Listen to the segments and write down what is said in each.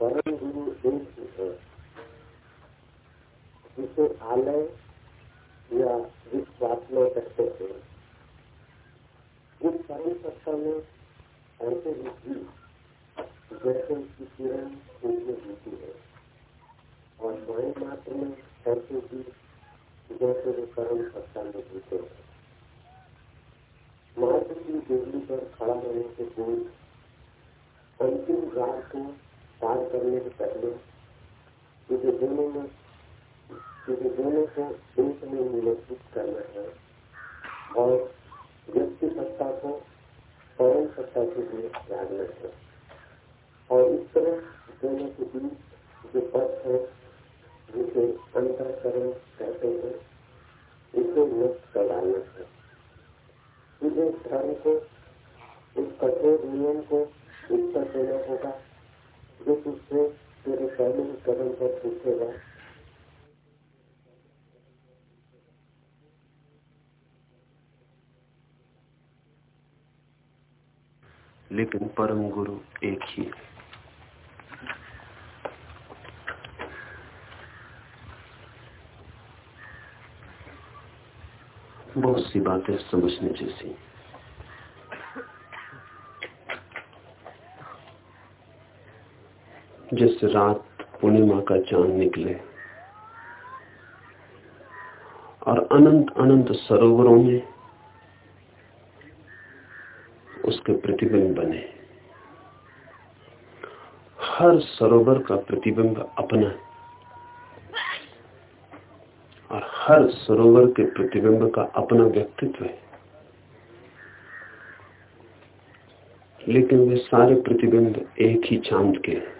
परम गुरु एक ही जिसे आलय या विश्वात्मा कहते हैं इस परम सत्ता में ऐसे भी जैसे उसकी किरण सूर्य होती है। और माई मात्र में ऐसे भी जैसे वे परम सत्ता में जीते हैं मार्ग की बिजली पर खड़ा होने के पूर्व अंतिम रात को पार करने से पहले तुझे दोनों में तुझे दोनों को एक में निलंबित करना है। और व्यक्ति सत्ता को परम सत्ता के लिए त्यागना है। और इस तरह दोनों के बीच जो पथ है, जिसे अंतरकरण कहते हैं, इसे नष्ट कर डालना है। तुझे धर्म को उस कठोर नियम को उत्तर देना होगा। जो तुझसे तेरे पहले ही कदम पर पूछेगा लेकिन परम गुरु एक ही बहुत सी बातें समझने जैसी जैसे रात पूर्णिमा का चाँद निकले। और अनंत अनंत सरोवरों में उसके प्रतिबिंब बने। हर सरोवर का प्रतिबिंब अपना और हर सरोवर के प्रतिबिंब का अपना व्यक्तित्व है। लेकिन वे सारे प्रतिबिंब एक ही चाँद के हैं।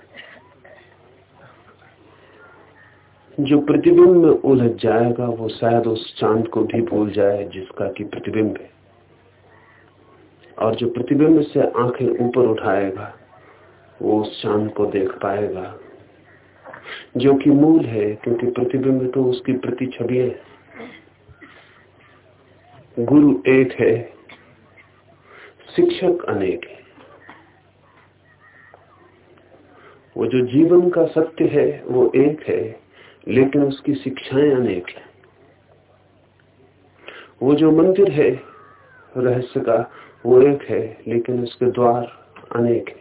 जो प्रतिबिंब में उलझ जाएगा, वो शायद उस चाँद को भी भूल जाए जिसका कि प्रतिबिंब है। और जो प्रतिबिंब से आँखें ऊपर उठाएगा, वो उस चाँद को देख पाएगा। जो कि मूल है, क्योंकि प्रतिबिंब तो उसकी प्रति छवि है। गुरु एक है, शिक्षक अनेक है। वो जो जीवन का सत्य है, वो एक है लेकिन उसकी शिक्षाएँ अनेक है। वो जो मंदिर है, रहस्य का, वो एक है, लेकिन उसके द्वार अनेक है।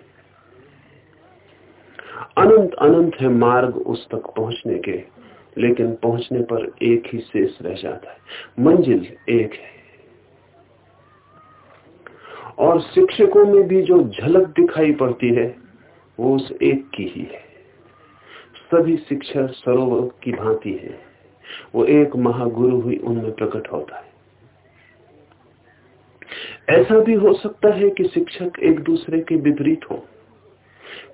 अनंत अनंत है मार्ग उस तक पहुँचने के, लेकिन पहुँचने पर एक ही शेष रह जाता है। मंजिल एक है। और शिक्षकों में भी जो झलक दिखाई पड़ती है, वो उस एक की ही है। सभी शिक्षा सरोवर की भांति है। वो एक महागुरु ही उनमें प्रकट होता है। ऐसा भी हो सकता है कि शिक्षक एक दूसरे के विपरीत हो।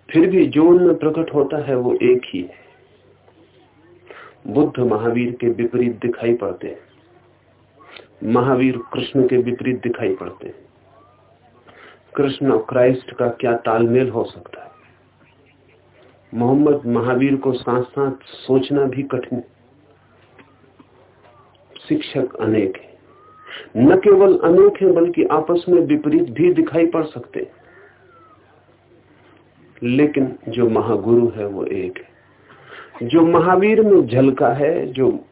फिर भी जो उनमें प्रकट होता है, वो एक ही है। बुद्ध महावीर के विपरीत दिखाई पड़ते हैं। महावीर कृष्ण के विपरीत दिखाई पड़ते हैं। कृष्ण और क्राइस्ट का क्या तालमेल हो सकता है? मोहम्मद महावीर को साथ साथ सोचना भी कठिन शिक्षक अनेक है। न केवल अनेक है, बल्कि आपस में विपरीत भी दिखाई पड़ सकते हैं। लेकिन जो महागुरु है, वो एक है। जो महावीर में झलका है, जो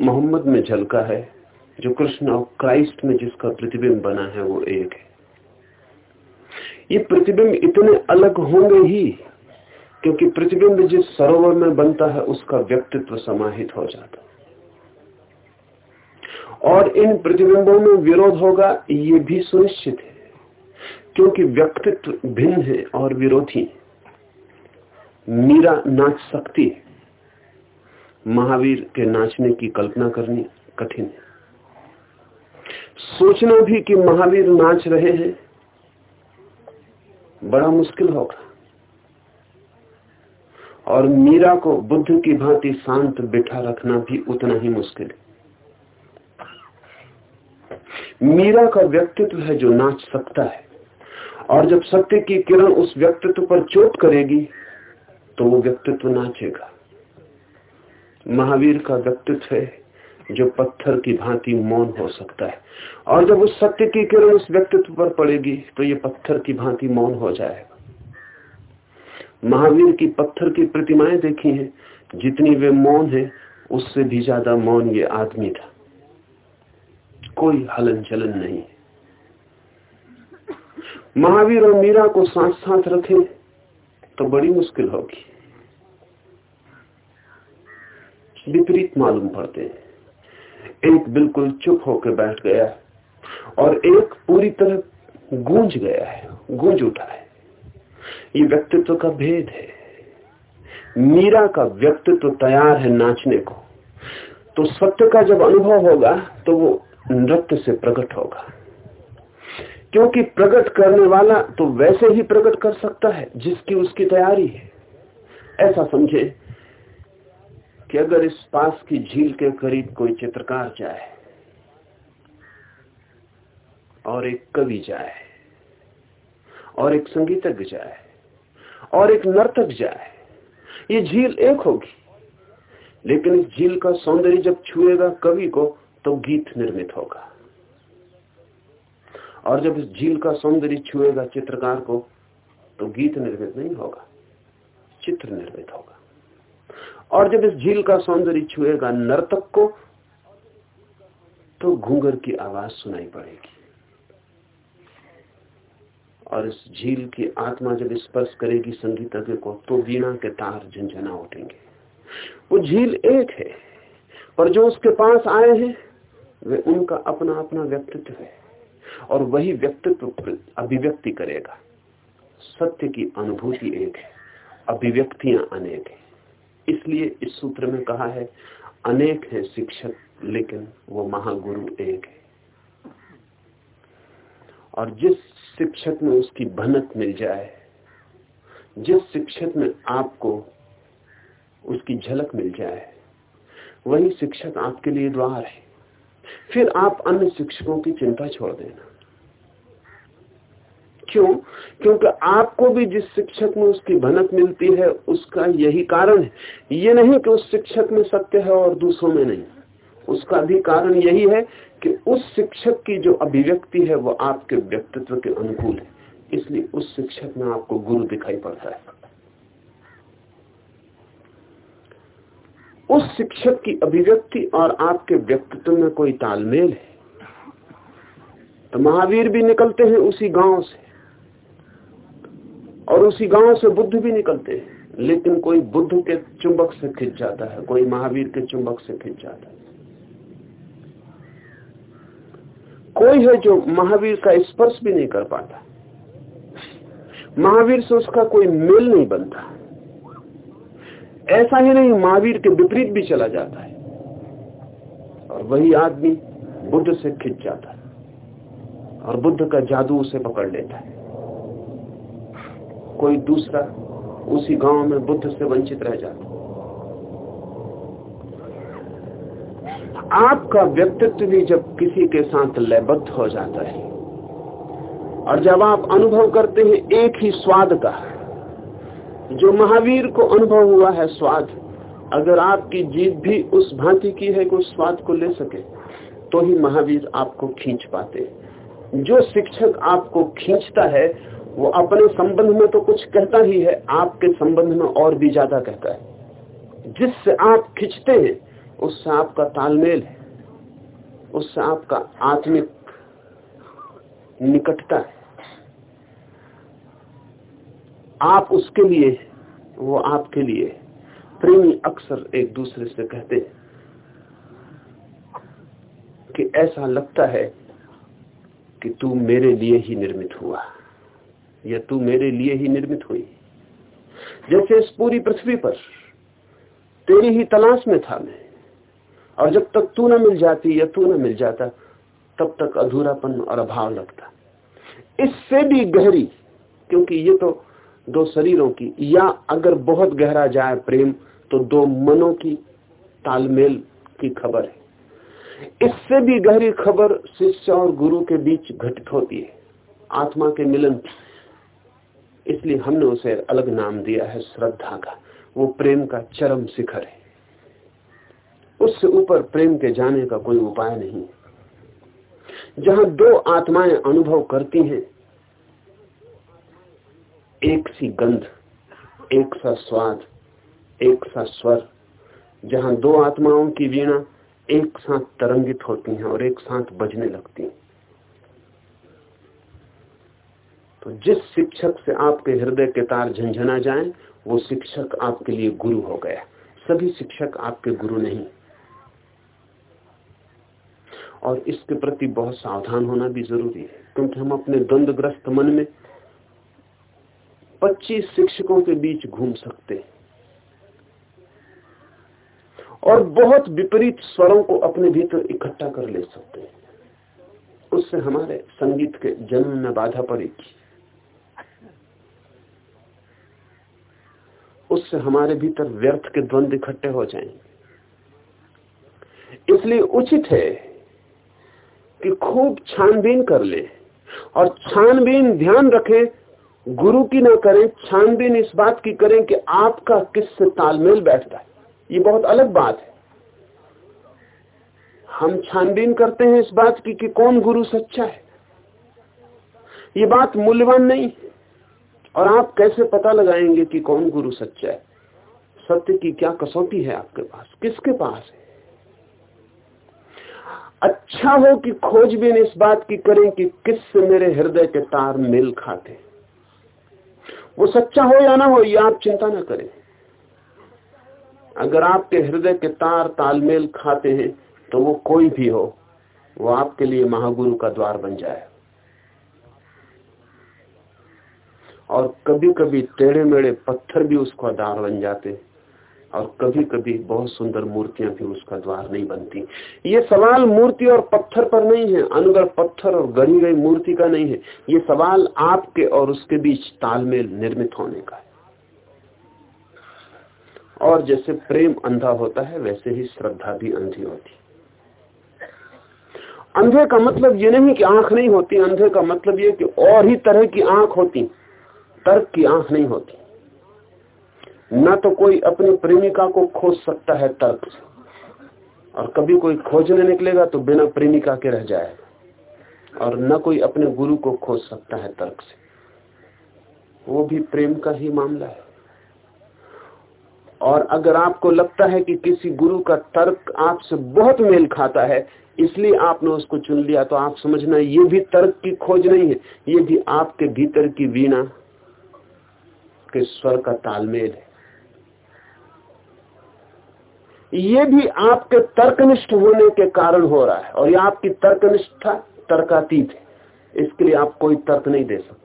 मोहम्मद में झलका है, जो कृष्ण और क्राइस्ट में जिसका प्रतिबिंब बना है, वो एक है। ये प्रतिबिंब इतने अलग होंगे ही क्योंकि प्रतिबिंब जिस सरोवर में बनता है, उसका व्यक्तित्व समाहित हो जाता और इन प्रतिबिंबों में विरोध होगा, ये भी सुनिश्चित है, क्योंकि व्यक्तित्व भिन्न है और विरोधी मीरा नाच सकती है। महावीर के नाचने की कल्पना करनी कठिन है। सोचना भी कि महावीर नाच रहे हैं, बड़ा मुश्किल होगा। और मीरा को बुद्ध की भांति शांत बिठा रखना भी उतना ही मुश्किल है। मीरा का व्यक्तित्व है जो नाच सकता है। और जब सत्य की किरण उस व्यक्तित्व पर चोट करेगी तो वो व्यक्तित्व नाचेगा। महावीर का व्यक्तित्व है जो पत्थर की भांति मौन हो सकता है। और जब उस सत्य की किरण उस व्यक्तित्व पर पड़ेगी तो ये पत्थर की भांति मौन हो जाएगा। महावीर की पत्थर की प्रतिमाएँ देखी हैं। जितनी वे मौन है, उससे भी ज़्यादा मौन ये आदमी था। कोई हलन चलन नहीं। महावीर और मीरा को साथ साथ रखें तो बड़ी मुश्किल होगी। विपरीत मालूम पड़ते हैं। एक बिल्कुल चुप होकर बैठ गया और एक पूरी तरह गूंज गया है, गूंज उठा है। ये व्यक्तित्व का भेद है। मीरा का व्यक्तित्व तैयार है नाचने को। तो सत्य का जब अनुभव होगा तो वो नृत्य से प्रकट होगा। क्योंकि प्रकट करने वाला तो वैसे ही प्रकट कर सकता है, जिसकी उसकी तैयारी है। ऐसा समझे कि अगर इस पास की झील के करीब कोई चित्रकार जाए, और एक कवि जाए, और एक संगीतज्ञ जाए और एक नर्तक जाए, ये झील एक होगी। लेकिन इस झील का सौंदर्य जब छुएगा कवि को तो गीत निर्मित होगा। और जब इस झील का सौंदर्य छुएगा चित्रकार को तो गीत निर्मित नहीं होगा, चित्र निर्मित होगा। और जब इस झील का सौंदर्य छुएगा नर्तक को तो घूंगर की आवाज़ सुनाई पड़ेगी। और इस झील की आत्मा जब स्पर्श करेगी संगीतज्ञ को तो वीणा के तार झंझना उठेंगे। वो झील एक है, और जो उसके पास आए हैं, वे उनका अपना अपना व्यक्तित्व है, और वही व्यक्तित्व अभिव्यक्ति करेगा। सत्य की अनुभूति एक है, अभिव्यक्तियाँ अनेक है। इसलिए इस सूत्र में कहा है, अनेक है शिक्षक, लेकिन वो महागुरु एक है। और जिस शिक्षक में उसकी भनक मिल जाए, जिस शिक्षक में आपको उसकी झलक मिल जाए, वही शिक्षक आपके लिए द्वार है। फिर आप अन्य शिक्षकों की चिंता छोड़ देना। क्यों? क्योंकि आपको भी जिस शिक्षक में उसकी भनक मिलती है, उसका यही कारण है। ये नहीं कि उस शिक्षक में सत्य है और दूसरों में नहीं। उसका भी कारण यही है कि उस शिक्षक की जो अभिव्यक्ति है, वो आपके व्यक्तित्व के अनुकूल है। इसलिए उस शिक्षक में आपको गुरु दिखाई पड़ता है। उस शिक्षक की अभिव्यक्ति और आपके व्यक्तित्व में कोई तालमेल है? तो महावीर भी निकलते हैं उसी गाँव से। और उसी गाँव से बुद्ध भी निकलते हैं। लेकिन कोई बुद्ध के चुंबक से खिंच जाता है, कोई महावीर के चुंबक से खिंच जाता है। कोई है जो महावीर का स्पर्श भी नहीं कर पाता। महावीर से उसका कोई मेल नहीं बनता। ऐसा ही नहीं, महावीर के विपरीत भी चला जाता है। और वही आदमी बुद्ध से खिंच जाता है और बुद्ध का जादू उसे पकड़ लेता है। कोई दूसरा उसी गाँव में बुद्ध से वंचित रह जाता आपका व्यक्तित्व भी जब किसी के साथ लयबद्ध हो जाता है, और जब आप अनुभव करते हैं एक ही स्वाद का, जो महावीर को अनुभव हुआ है स्वाद, अगर आपकी जीत भी उस भांति की है कि उस स्वाद को ले सके तो ही महावीर आपको खींच पाते जो शिक्षक आपको खींचता है, वो अपने संबंध में तो कुछ कहता ही है, आपके संबंध में और भी ज़्यादा कहता है। जिससे आप खींचते हैं उससे आपका तालमेल है उससे आपका आत्मिक निकटता है। आप उसके लिए वो आपके लिए प्रेमी अक्सर एक दूसरे से कहते हैं कि ऐसा लगता है कि तू मेरे लिए ही निर्मित हुआ, या तू मेरे लिए ही निर्मित हुई। जैसे इस पूरी पृथ्वी पर तेरी ही तलाश में था मैं और जब तक तू न मिल जाती या तू ना मिल जाता, तब तक अधूरापन और अभाव लगता। इससे भी गहरी, क्योंकि ये तो दो शरीरों की, या अगर बहुत गहरा जाए प्रेम तो दो मनों की तालमेल की खबर है। इससे भी गहरी खबर शिष्य और गुरु के बीच घटित होती है। आत्मा के मिलन इसलिए हमने उसे अलग नाम दिया है, श्रद्धा का। वो प्रेम का चरम शिखर है। उससे ऊपर प्रेम के जाने का कोई उपाय नहीं। जहाँ दो आत्माएँ अनुभव करती हैं, एक सी गंध, एक सा स्वाद, एक सा स्वर, जहाँ दो आत्माओं की वीणा एक साथ तरंगित होती हैं और एक साथ बजने लगती हैं। तो जिस शिक्षक से आपके हृदय के तार झंझना जाएँ, वो शिक्षक आपके लिए गुरु हो गया। सभी शिक्षक आपके गुरु नहीं। और इसके प्रति बहुत सावधान होना भी ज़रूरी है, क्योंकि हम अपने द्वंदग्रस्त मन में 25 शिक्षकों के बीच घूम सकते हैं। और बहुत विपरीत स्वरों को अपने भीतर इकट्ठा कर ले सकते हैं। उससे हमारे संगीत के जन्म में बाधा पड़ेगी। उससे हमारे भीतर व्यर्थ के द्वंद इकट्ठे हो जाएँगे। इसलिए उचित है कि खूब छानबीन कर ले और छानबीन ध्यान रखें, गुरु की ना करें, छानबीन इस बात की करें कि आपका किससे तालमेल बैठता है। ये बहुत अलग बात है। हम छानबीन करते हैं इस बात की कि कौन गुरु सच्चा है। ये बात मूल्यवान नहीं और आप कैसे पता लगाएँगे कि कौन गुरु सच्चा है? सत्य की क्या कसौटी है आपके पास? किसके पास है? अच्छा हो कि खोजबीन इस बात की करें कि किससे मेरे हृदय के तार मेल खाते वो सच्चा हो या ना हो, ये आप चिंता ना करें। अगर आपके हृदय के तार तालमेल खाते हैं तो वो कोई भी हो, वो आपके लिए महागुरु का द्वार बन जाए। और कभी कभी टेढ़े मेढ़े पत्थर भी उसका द्वार बन जाते और कभी कभी बहुत सुंदर मूर्तियाँ भी उसका द्वार नहीं बनती। ये सवाल मूर्ति और पत्थर पर नहीं है अनुगढ़ पत्थर और गढ़ी गई मूर्ति का नहीं है। ये सवाल आपके और उसके बीच तालमेल निर्मित होने का है। और जैसे प्रेम अंधा होता है, वैसे ही श्रद्धा भी अंधी होती अंधे का मतलब ये नहीं कि आँख नहीं होती, अंधे का मतलब ये कि और ही तरह की आँख होती, तर्क की आँख नहीं होती। न तो कोई अपनी प्रेमिका को खोज सकता है तर्क और कभी कोई खोजने निकलेगा तो बिना प्रेमिका के रह जाएगा और न कोई अपने गुरु को खोज सकता है तर्क से। वो भी प्रेम का ही मामला है। और अगर आपको लगता है कि किसी गुरु का तर्क आपसे बहुत मेल खाता है, इसलिए आपने उसको चुन लिया तो आप समझना ये भी तर्क की खोज नहीं है। ये भी आपके भीतर की वीणा के स्वर का तालमेल है। ये भी आपके तर्कनिष्ठ होने के कारण हो रहा है। और ये आपकी तर्कनिष्ठा तर्कातीत है। इसके लिए आप कोई तर्क नहीं दे सकते।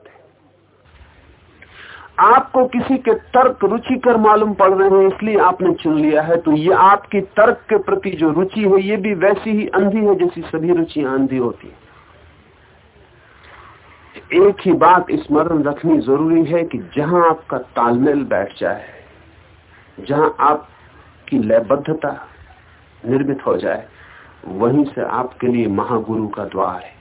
आपको किसी के तर्क रुचिकर मालूम पड़ रहे हैं, इसलिए आपने चुन लिया है। तो ये आपकी तर्क के प्रति जो रुचि है, ये भी वैसी ही अंधी है जैसी सभी रुचियाँ अंधी होती है। एक ही बात स्मरण रखनी ज़रूरी है कि जहाँ आपका तालमेल बैठ जाए, जहाँ आपकी लयबद्धता निर्मित हो जाए, वहीं से आपके लिए महागुरु का द्वार है।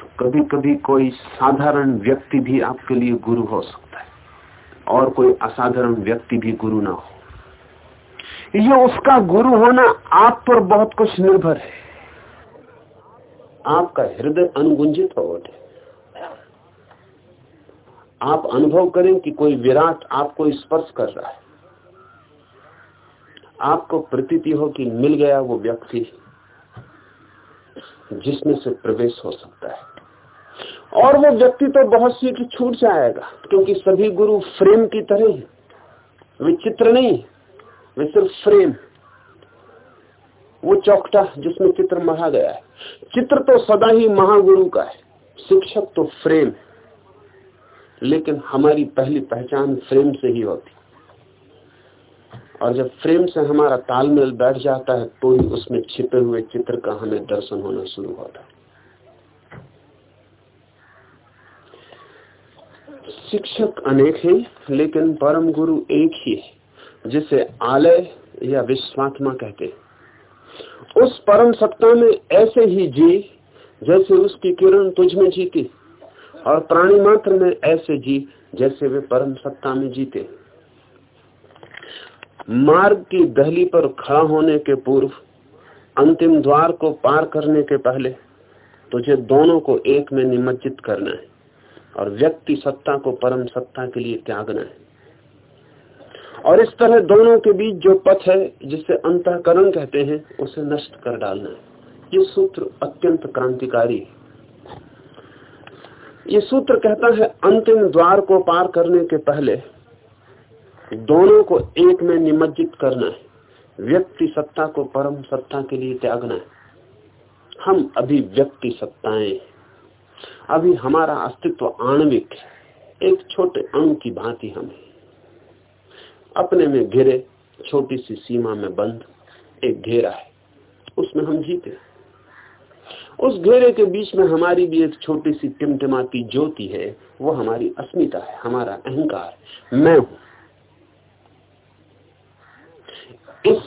तो कभी कभी कोई साधारण व्यक्ति भी आपके लिए गुरु हो सकता है, और कोई असाधारण व्यक्ति भी गुरु ना हो। ये उसका गुरु होना आप पर बहुत कुछ निर्भर है। आपका हृदय अनुगुंजित हो उठे। आप अनुभव करें कि कोई विराट आपको स्पर्श कर रहा है। आपको प्रतीति हो कि मिल गया वो व्यक्ति जिसमें से प्रवेश हो सकता है। और वो व्यक्ति तो बहुत सी की छूट जाएगा, क्योंकि सभी गुरु फ्रेम की तरह है वे चित्र नहीं वे सिर्फ़ फ्रेम वो चौकटा जिसमें चित्र मरा गया है। चित्र तो सदा ही महागुरु का है, शिक्षक तो फ्रेम लेकिन हमारी पहली पहचान फ्रेम से ही होती। और जब फ्रेम से हमारा तालमेल बैठ जाता है तो ही उसमें छिपे हुए चित्र का हमें दर्शन होना शुरू होता है। शिक्षक अनेक हैं, लेकिन परम गुरु एक ही है, जिसे आलय या विश्वात्मा कहते हैं। उस परम सत्ता में ऐसे ही जी, जैसे उसकी किरण तुझ में जीती, और प्राणी मात्र में ऐसे जी, जैसे वे परम सत्ता में जीते। मार्ग की दहली पर खड़ा होने के पूर्व, अंतिम द्वार को पार करने के पहले तुझे दोनों को एक में निमज्जित करना है और व्यक्ति सत्ता को परम सत्ता के लिए त्यागना है। और इस तरह दोनों के बीच जो पथ है, जिसे अंतकरण कहते हैं, उसे नष्ट कर डालना है। ये सूत्र अत्यंत क्रांतिकारी है। ये सूत्र कहता है, अंतिम द्वार को पार करने के पहले दोनों को एक में निमज्जित करना है। व्यक्ति सत्ता को परम सत्ता के लिए त्यागना है। हम अभी व्यक्ति सत्ताएँ अभी हमारा अस्तित्व आणविक एक छोटे अणु की भांति हम अपने में घिरे, छोटी सी सीमा में बंद, एक घेरा है। उसमें हम जीते उस घेरे के बीच में हमारी भी एक छोटी सी टिमटिमाती ज्योति है। वो हमारी अस्मिता है, हमारा अहंकार। मैं हूँ। इस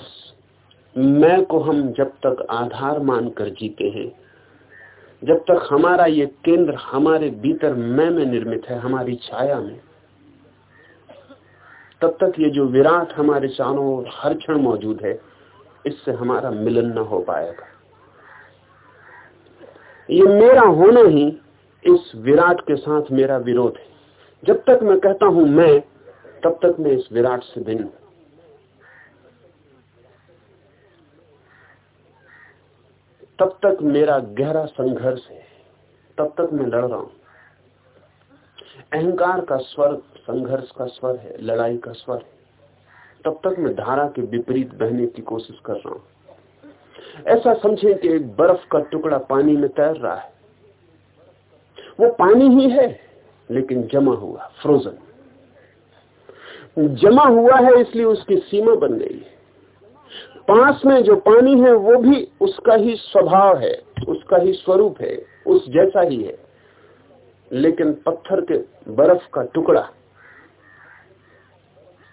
मैं को हम जब तक आधार मानकर जीते हैं, जब तक हमारा ये केंद्र हमारे भीतर मैं में निर्मित है, हमारी छाया में, तब तक ये जो विराट हमारे चारों ओर हर क्षण मौजूद है, इससे हमारा मिलन न हो पाएगा। ये मेरा होना ही इस विराट के साथ मेरा विरोध है। जब तक मैं कहता हूँ मैं, तब तक मैं इस विराट से भिन्न हूँ। तब तक मेरा गहरा संघर्ष है। तब तक मैं लड़ रहा हूँ। अहंकार का स्वर, संघर्ष का स्वर है, लड़ाई का स्वर है। तब तक मैं धारा के विपरीत बहने की कोशिश कर रहा हूँ। ऐसा समझे कि एक बर्फ़ का टुकड़ा पानी में तैर रहा है। वो पानी ही है, लेकिन जमा हुआ फ्रोजन जमा हुआ है, इसलिए उसकी सीमा बन गई है। पास में जो पानी है, वो भी उसका ही स्वभाव है, उसका ही स्वरूप है, उस जैसा ही है। लेकिन पत्थर के बर्फ़ का टुकड़ा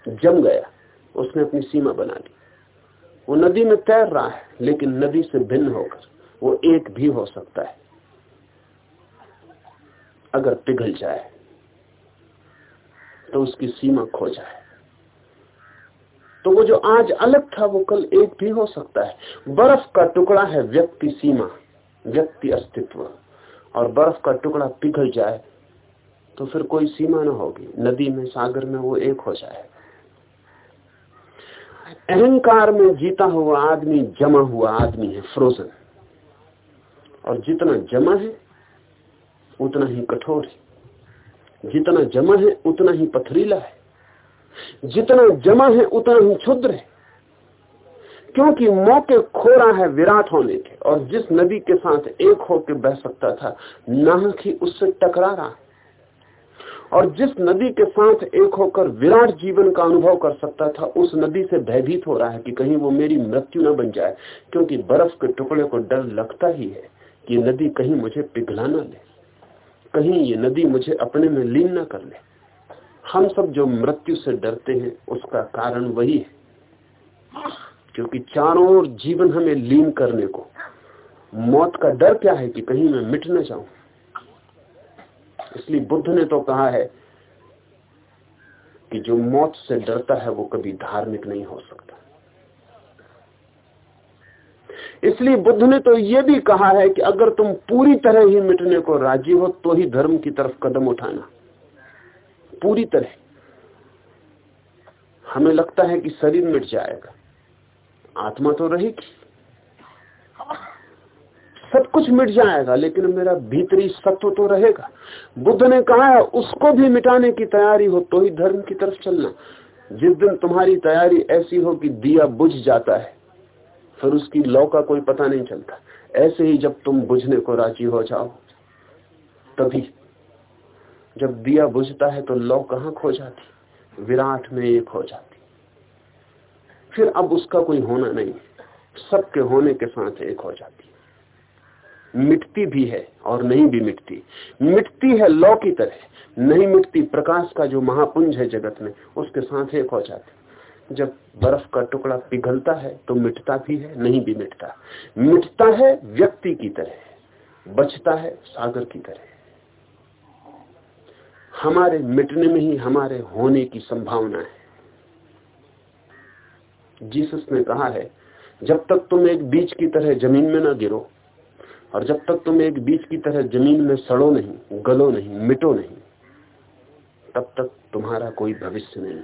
जम गया, उसने अपनी सीमा बना ली। वो नदी में तैर रहा है, लेकिन नदी से भिन्न होकर वो एक भी हो सकता है। अगर पिघल जाए तो उसकी सीमा खो जाए। तो वो जो आज अलग था, वो कल एक भी हो सकता है। बर्फ़ का टुकड़ा है व्यक्ति सीमा, व्यक्ति अस्तित्व। और बर्फ़ का टुकड़ा पिघल जाए तो फिर कोई सीमा ना होगी। नदी में, सागर में वो एक हो जाए। अहंकार में जीता हुआ आदमी, जमा हुआ आदमी है फ्रोजन और जितना जमा है, उतना ही कठोर है। जितना जमा है, उतना ही पथरीला है। जितना जमा है, उतना ही क्षुद्र है। क्योंकि मौके खो रहा है विराट होने के, और जिस नदी के साथ एक होकर बह सकता था, नाहक ही उससे टकरा रहा और जिस नदी के साथ एक होकर विराट जीवन का अनुभव कर सकता था, उस नदी से भयभीत हो रहा है कि कहीं वो मेरी मृत्यु न बन जाए, क्योंकि बर्फ़ के टुकड़े को डर लगता ही है कि नदी कहीं मुझे पिघला न ले, कहीं ये नदी मुझे अपने में लीन न कर ले। हम सब जो मृत्यु से डरते हैं, उसका कारण वही है। क्योंकि चारों ओर जीवन हमें लीन करने को। मौत का डर क्या है कि कहीं मैं मिट न जाऊँ? इसलिए बुद्ध ने तो कहा है कि जो मौत से डरता है, वो कभी धार्मिक नहीं हो सकता। इसलिए बुद्ध ने तो ये भी कहा है कि अगर तुम पूरी तरह ही मिटने को राज़ी हो तो ही धर्म की तरफ़ कदम उठाना। पूरी तरह। हमें लगता है कि शरीर मिट जाएगा। आत्मा तो रहेगी। सब कुछ मिट जाएगा, लेकिन मेरा भीतरी सत्व तो रहेगा। बुद्ध ने कहा है, उसको भी मिटाने की तैयारी हो तो ही धर्म की तरफ़ चलना। जिस दिन तुम्हारी तैयारी ऐसी हो कि दिया बुझ जाता है, फिर उसकी लौ का कोई पता नहीं चलता। ऐसे ही जब तुम बुझने को राज़ी हो जाओ, तभी जब दिया बुझता है तो लौ कहाँ खो जाती? विराट में एक हो जाती। फिर अब उसका कोई होना नहीं। सबके होने के साथ एक हो जाती। मिटती भी है और नहीं भी मिटती। मिटती है लौ की तरह। नहीं मिटती प्रकाश का जो महापुंज है जगत में, उसके साथ एक हो जाती। जब बर्फ़ का टुकड़ा पिघलता है तो मिटता भी है, नहीं भी मिटता। मिटता है व्यक्ति की तरह। बचता है सागर की तरह। हमारे मिटने में ही हमारे होने की संभावना है। जीसस ने कहा है, जब तक तुम एक बीज की तरह ज़मीन में ना गिरो और जब तक तुम एक बीज की तरह ज़मीन में सड़ो नहीं, गलो नहीं, मिटो नहीं, तब तक तुम्हारा कोई भविष्य नहीं।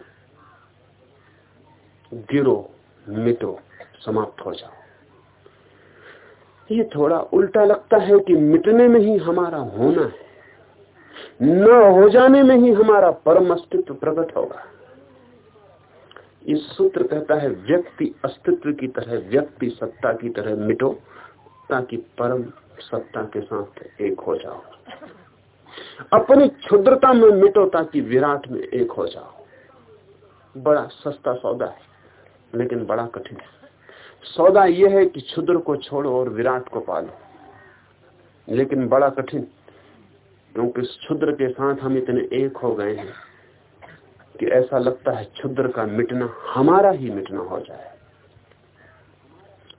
गिरो, मिटो, समाप्त हो जाओ। ये थोड़ा उल्टा लगता है कि मिटने में ही हमारा होना है। न हो जाने में ही हमारा परम अस्तित्व प्रकट होगा। इस सूत्र कहता है, व्यक्ति अस्तित्व की तरह, व्यक्ति सत्ता की तरह मिटो, ताकि परम सत्ता के साथ एक हो जाओ। अपनी क्षुद्रता में मिटो, ताकि विराट में एक हो जाओ। बड़ा सस्ता सौदा है, लेकिन बड़ा कठिन है। सौदा यह है कि क्षुद्र को छोड़ो और विराट को पालो, लेकिन बड़ा कठिन क्योंकि क्षुद्र के साथ हम इतने एक हो गए हैं कि ऐसा लगता है क्षुद्र का मिटना हमारा ही मिटना हो जाए।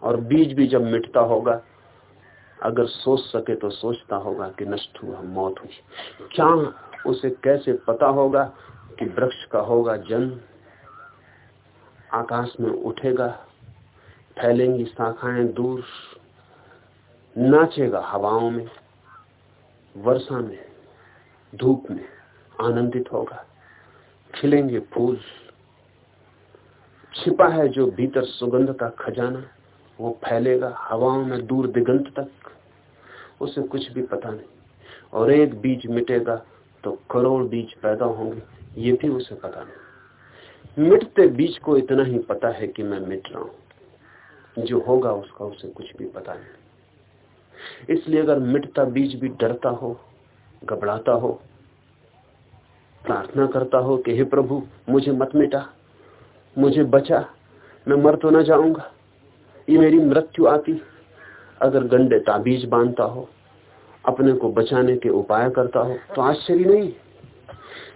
और बीज भी जब मिटता होगा, अगर सोच सके तो सोचता होगा कि नष्ट हुआ, मौत हुई। क्या उसे कैसे पता होगा कि वृक्ष का होगा जन्म? आकाश में उठेगा, फैलेंगी शाखाएँ दूर, नाचेगा हवाओं में, वर्षा में धूप में आनंदित होगा। खिलेंगे फूल। छिपा है जो भीतर सुगंध का खजाना, वो फैलेगा हवाओं में दूर दिगंत तक। उसे कुछ भी पता नहीं। और एक बीज मिटेगा तो करोड़ बीज पैदा होंगे, ये भी उसे पता नहीं। मिटते बीज को इतना ही पता है कि मैं मिट रहा हूँ। जो होगा उसका उसे कुछ भी पता नहीं। इसलिए अगर मिटता बीज भी डरता हो घबराता हो। प्रार्थना करता हो कि हे प्रभु, मुझे मत मिटा, मुझे बचा, मैं मर तो ना जाऊँगा। ये मेरी मृत्यु आती। अगर गंडे ताबीज बांधता हो, अपने को बचाने के उपाय करता हो तो आश्चर्य नहीं।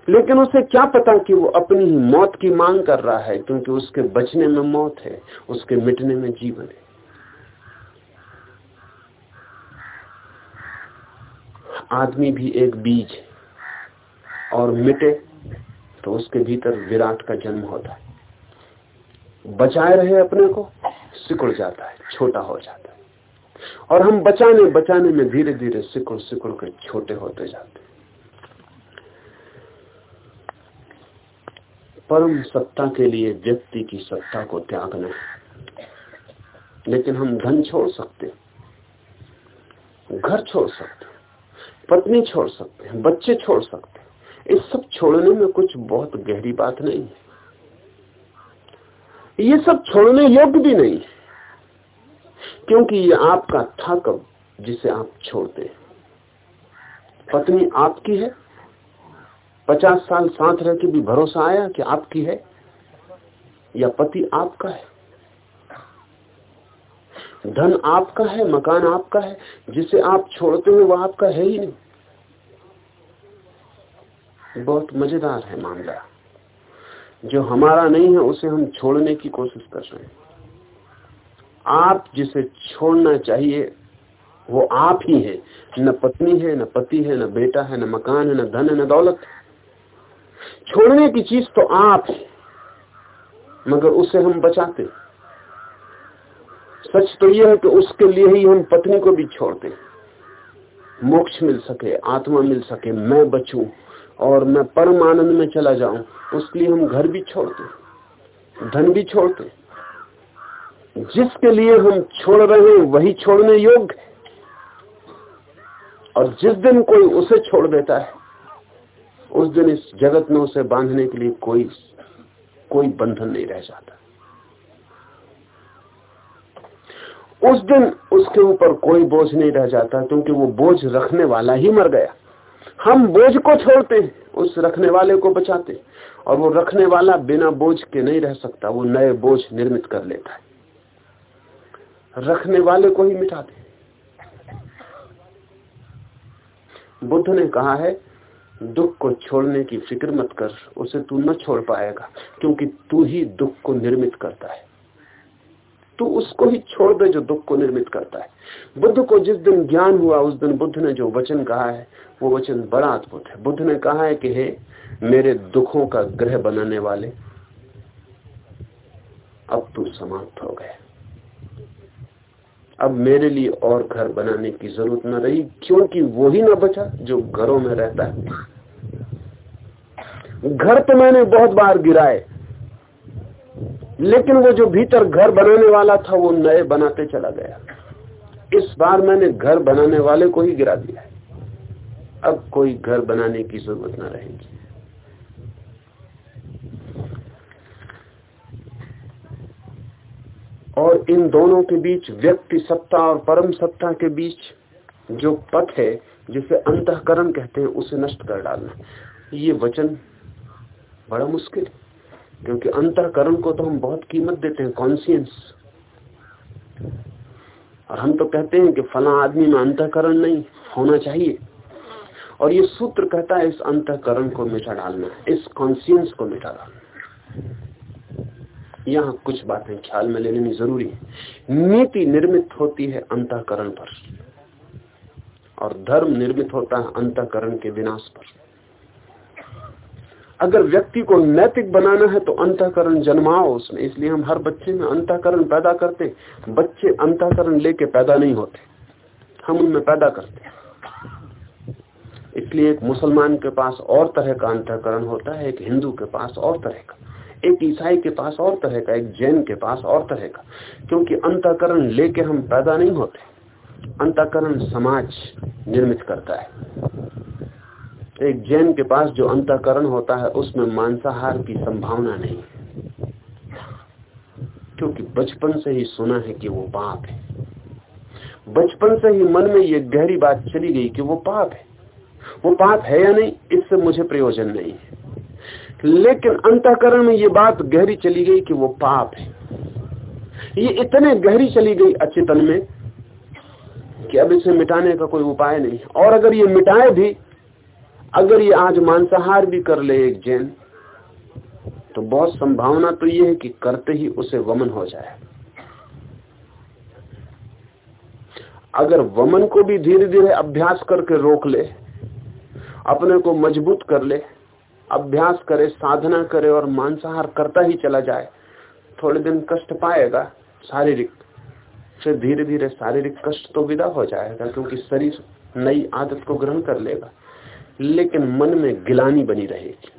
लेकिन उसे क्या पता कि वो अपनी ही मौत की मांग कर रहा है, क्योंकि उसके बचने में मौत है, उसके मिटने में जीवन है। आदमी भी एक बीज है और मिटे तो उसके भीतर विराट का जन्म होता है। बचाए रहे अपने को, सिकुड़ जाता है, छोटा हो जाता है। और हम बचाने बचाने में धीरे धीरे सिकुड़ सिकुड़ कर छोटे होते जाते हैं। परम सत्ता के लिए व्यक्ति की सत्ता को त्यागना है। लेकिन हम धन छोड़ सकते घर छोड़ सकते पत्नी छोड़ सकते हैं, बच्चे छोड़ सकते हैं। इस सब छोड़ने में कुछ बहुत गहरी बात नहीं है। ये सब छोड़ने योग्य भी नहीं है, क्योंकि ये आपका था कब जिसे आप छोड़ते हैं। पत्नी आपकी है, पचास साल साथ रह के भी भरोसा आया कि आपकी है, या पति आपका है। धन आपका है, मकान आपका है, जिसे आप छोड़ते हो वह आपका है ही नहीं। बहुत मज़ेदार है मामला। जो हमारा नहीं है, उसे हम छोड़ने की कोशिश कर रहे हैं। आप जिसे छोड़ना चाहिए, वो आप ही है। न पत्नी है, न पति है, न बेटा है, न मकान है, न धन है, न दौलत है। छोड़ने की चीज़ तो आप है, मगर उसे हम बचाते सच तो यह है कि उसके लिए ही हम पत्नी को भी छोड़ते मोक्ष मिल सके, आत्मा मिल सके, मैं बचूं और मैं परम आनंद में चला जाऊँ, उसके लिए हम घर भी छोड़ते धन भी छोड़ते जिसके लिए हम छोड़ रहे हैं, वही छोड़ने योग्य और जिस दिन कोई उसे छोड़ देता है, उस दिन इस जगत में उसे बांधने के लिए कोई कोई बंधन नहीं रह जाता। उस दिन उसके ऊपर कोई बोझ नहीं रह जाता, क्योंकि वो बोझ रखने वाला ही मर गया। हम बोझ को छोड़ते हैं, उस रखने वाले को बचाते और वो रखने वाला बिना बोझ के नहीं रह सकता, वो नए बोझ निर्मित कर लेता है। रखने वाले को ही मिटाते बुद्ध ने कहा है, दुख को छोड़ने की फ़िक्र मत कर, उसे तू न छोड़ पाएगा, क्योंकि तू ही दुख को निर्मित करता है। तू उसको ही छोड़ दे जो दुख को निर्मित करता है। बुद्ध को जिस दिन ज्ञान हुआ, उस दिन बुद्ध ने जो वचन कहा है, वो वचन बड़ा अद्भुत है। बुद्ध ने कहा है कि, हे, मेरे दुखों का ग्रह बनाने वाले, अब तू समाप्त हो गए अब मेरे लिए और घर बनाने की ज़रूरत न रही, क्योंकि वो ही ना बचा जो घरों में रहता है। घर तो मैंने बहुत बार गिराए लेकिन वो जो भीतर घर बनाने वाला था, वो नए बनाते चला गया। इस बार मैंने घर बनाने वाले को ही गिरा दिया अब कोई घर बनाने की ज़रूरत न रहेगी। और इन दोनों के बीच व्यक्ति सत्ता और परम सत्ता के बीच जो पथ है, जिसे अंतकरण कहते हैं, उसे नष्ट कर डालना। ये वचन बड़ा मुश्किल क्योंकि अंतकरण को तो हम बहुत कीमत देते हैं कॉन्सियंस और हम तो कहते हैं कि फला आदमी में अंतकरण नहीं, होना चाहिए। और ये सूत्र कहता है, इस अंतकरण को मिटा डालना, इस कॉन्सियंस को मिटा डालना। यहाँ कुछ बातें ख्याल में लेनी ज़रूरी है। नीति निर्मित होती है अंतकरण पर, और धर्म निर्मित होता है अंतकरण के विनाश पर। अगर व्यक्ति को नैतिक बनाना है तो अंतकरण जन्माओ उसमें। इसलिए हम हर बच्चे में अंतकरण पैदा करते बच्चे अंतकरण लेके पैदा नहीं होते। हम उनमें पैदा करते इसलिए एक मुसलमान के पास और तरह का अंतकरण होता है, एक हिंदू के पास और तरह का, एक ईसाई के पास और तरह का, एक जैन के पास और तरह का। क्योंकि अंतकरण लेके हम पैदा नहीं होते। अंतकरण समाज निर्मित करता है। एक जैन के पास जो अंतकरण होता है, उसमें मांसाहार की संभावना नहीं क्योंकि बचपन से ही सुना है कि वो पाप है। बचपन से ही मन में ये गहरी बात चली गई कि वो पाप है। वो पाप है या नहीं, इससे मुझे प्रयोजन नहीं है। लेकिन अंतकरण में ये बात गहरी चली गई कि वो पाप है। ये इतने गहरी चली गई अचेतन में कि अब इसे मिटाने का कोई उपाय नहीं। और अगर ये मिटाए भी अगर ये आज मांसाहार भी कर ले एक जैन तो बहुत संभावना तो ये है कि करते ही उसे वमन हो जाए। अगर वमन को भी धीरे धीरे अभ्यास करके रोक ले, अपने को मज़बूत कर ले, अभ्यास करे, साधना करे और मांसाहार करता ही चला जाए, थोड़े दिन कष्ट पाएगा शारीरिक, फिर धीरे धीरे शारीरिक कष्ट तो विदा हो जाएगा, क्योंकि शरीर नई आदत को ग्रहण कर लेगा। लेकिन मन में गिलानी बनी रहेगी।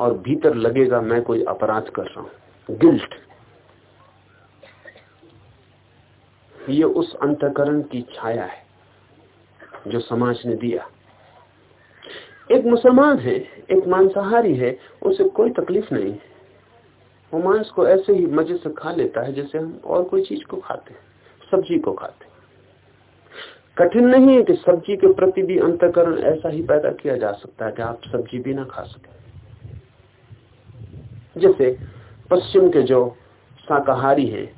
और भीतर लगेगा, मैं कोई अपराध कर रहा हूँ। गिल्ट ये उस अंतकरण की छाया है, जो समाज ने दिया। एक मुसलमान है, एक मांसाहारी है, उसे कोई तकलीफ़ नहीं। है वो मांस को ऐसे ही मज़े से खा लेता है जैसे हम और कोई चीज़ को खाते हैं, सब्ज़ी को खाते कठिन नहीं है कि सब्ज़ी के प्रति भी अंतकरण ऐसा ही पैदा किया जा सकता है कि आप सब्ज़ी भी ना खा सके। जैसे पश्चिम के जो शाकाहारी हैं,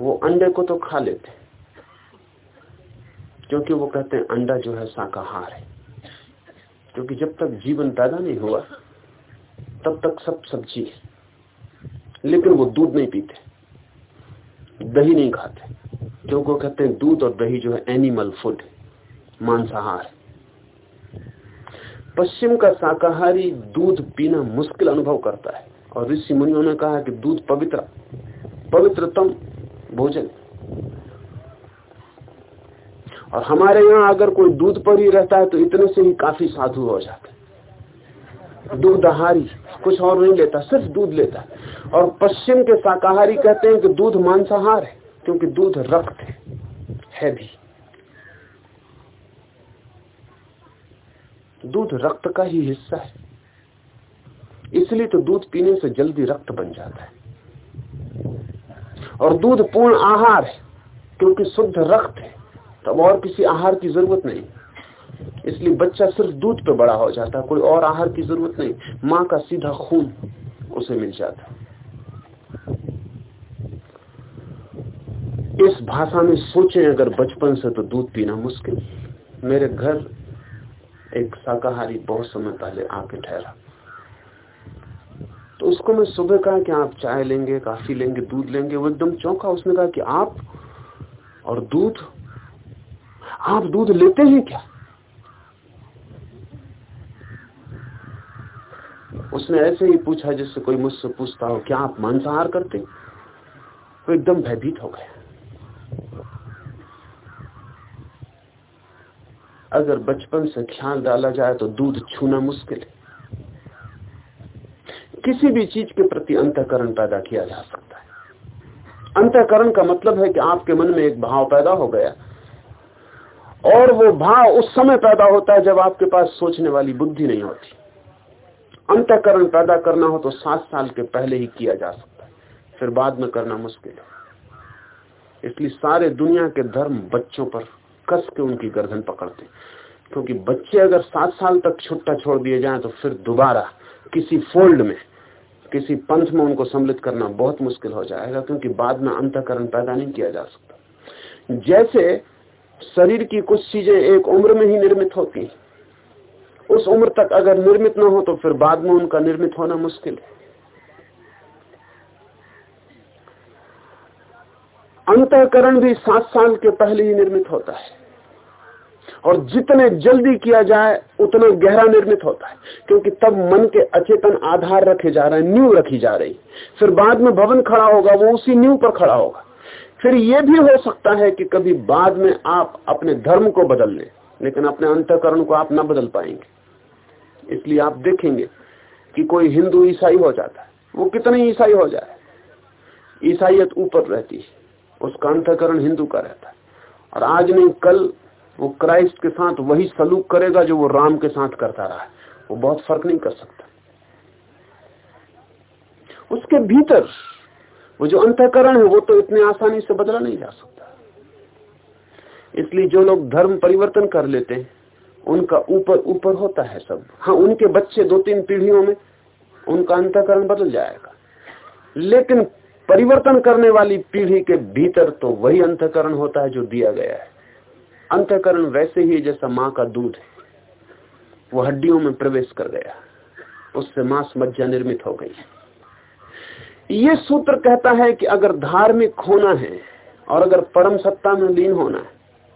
वो अंडे को तो खा लेते हैं, क्योंकि वो कहते हैं अंडा जो है शाकाहार है। क्योंकि जब तक जीवन पैदा नहीं हुआ, तब तक सब सब्ज़ी है, लेकिन वो दूध नहीं पीते, दही नहीं खाते। क्योंकि वो कहते हैं, दूध और दही जो है एनिमल फ़ूड मांसाहार। पश्चिम का शाकाहारी दूध पीना मुश्किल अनुभव करता है। और ऋषि मुनियों ने कहा कि दूध पवित्र, पवित्रतम भोजन। और हमारे यहाँ अगर कोई दूध पर ही रहता है तो इतने से ही काफ़ी साधु हो जाते दूध आहारी कुछ और नहीं लेता, सिर्फ़ दूध लेता और पश्चिम के शाकाहारी कहते हैं कि दूध मांसाहार है। क्योंकि दूध रक्त है, है भी। दूध रक्त का ही हिस्सा है। इसलिए तो दूध पीने से जल्दी रक्त बन जाता है। और दूध पूर्ण आहार है क्योंकि शुद्ध रक्त है तब और किसी आहार की ज़रूरत नहीं। इसलिए बच्चा सिर्फ़ दूध पे बड़ा हो जाता है कोई और आहार की ज़रूरत नहीं। माँ का सीधा खून उसे मिल जाता इस भाषा में सोचे, अगर बचपन से तो दूध पीना मुश्किल। मेरे घर एक शाकाहारी बहुत समय पहले आके ठहरा। तो उसको मैं सुबह कहा कि आप चाय लेंगे, काफ़ी लेंगे, दूध लेंगे। वो एकदम चौंका। उसने कहा कि आप और दूध, आप दूध लेते हैं क्या? उसने ऐसे ही पूछा जिससे कोई मुझसे पूछता हो, क्या आप मांसाहार करते? वो एकदम भयभीत हो गया। अगर बचपन से ख्याल डाला जाए तो दूध छूना मुश्किल है। किसी भी चीज़ के प्रति अंतकरण पैदा किया जा सकता है। अंतकरण का मतलब है कि आपके मन में एक भाव पैदा हो गया। और वो भाव उस समय पैदा होता है जब आपके पास सोचने वाली बुद्धि नहीं होती। अंतकरण पैदा करना हो तो सात साल के पहले ही किया जा सकता है। फिर बाद में करना मुश्किल है। इसलिए सारे दुनिया के धर्म बच्चों पर कस के उनकी गर्दन पकड़ते क्योंकि बच्चे अगर सात साल तक छुट्टा छोड़ दिए जाए तो फिर दोबारा किसी फोल्ड में, किसी पंथ में उनको सम्मिलित करना बहुत मुश्किल हो जाएगा, क्योंकि बाद में अंतकरण पैदा नहीं किया जा सकता। जैसे शरीर की कुछ चीज़ें एक उम्र में ही निर्मित होती उस उम्र तक अगर निर्मित ना हो तो फिर बाद में उनका निर्मित होना मुश्किल है। अंतकरण भी सात साल के पहले ही निर्मित होता है। और जितने जल्दी किया जाए, उतना गहरा निर्मित होता है, क्योंकि तब मन के अचेतन आधार रखे जा रहे हैं न्यू रखी जा रही। फिर बाद में भवन खड़ा होगा, वो उसी न्यू पर खड़ा होगा। फिर यह भी हो सकता है कि कभी बाद में आप अपने धर्म को बदल लें, लेकिन अपने अंतकरण को आप ना बदल पाएँगे। इसलिए आप देखेंगे कि कोई हिंदू ईसाई हो जाता है। वो कितने ईसाई हो जाए? ईसाइयत ऊपर रहती है। उसका अंतकरण हिंदू का रहता है। और आज नहीं, कल वो क्राइस्ट के साथ वही सलूक करेगा जो वो राम के साथ करता रहा है। वो बहुत फ़र्क नहीं कर सकता। उसके भीतर वो जो अंतकरण है, वो तो इतने आसानी से बदला नहीं जा सकता। इसलिए जो लोग धर्म परिवर्तन कर लेते हैं, उनका ऊपर ऊपर होता है सब। हाँ उनके बच्चे दो तीन पीढ़ियों में उनका अंतकरण बदल जाएगा। लेकिन परिवर्तन करने वाली पीढ़ी के भीतर तो वही अंतकरण होता है जो दिया गया है। अंतकरण वैसे ही जैसा माँ का दूध है। वो हड्डियों में प्रवेश कर गया। उससे मांस मज्जा निर्मित हो गई। ये सूत्र कहता है कि अगर धार्मिक होना है और अगर परम सत्ता में लीन होना है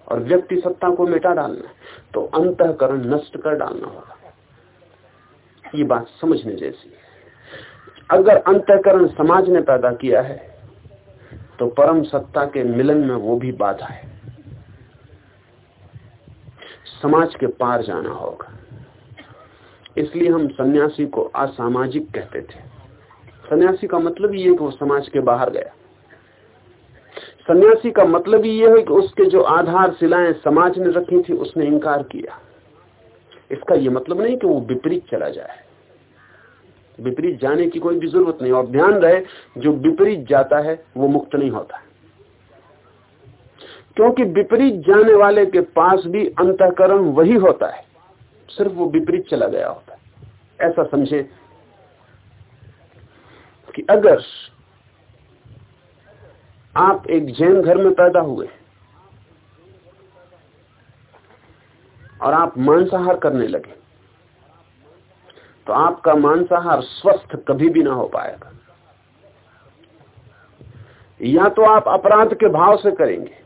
और व्यक्ति सत्ता को मिटा डालना है तो अंतकरण नष्ट कर डालना होगा। ये बात समझने जैसी है। अगर अंतकरण समाज ने पैदा किया है तो परम सत्ता के मिलन में वो भी बाधा है। समाज के पार जाना होगा। इसलिए हम सन्यासी को असामाजिक कहते थे। सन्यासी का मतलब ये कि वो समाज के बाहर गया। सन्यासी का मतलब ये है कि उसके जो आधार शिलाएँ समाज ने रखी थी, उसने इनकार किया। इसका ये मतलब नहीं कि वो विपरीत चला जाए। विपरीत जाने की कोई भी ज़रूरत नहीं। और ध्यान रहे, जो विपरीत जाता है, वो मुक्त नहीं होता। क्योंकि विपरीत जाने वाले के पास भी अंतकरण वही होता है। सिर्फ़ वो विपरीत चला गया होता है। ऐसा समझे कि अगर आप एक जैन घर में पैदा हुए और आप मांसाहार करने लगे तो आपका मांसाहार स्वस्थ कभी भी ना हो पाएगा। या तो आप अपराध के भाव से करेंगे,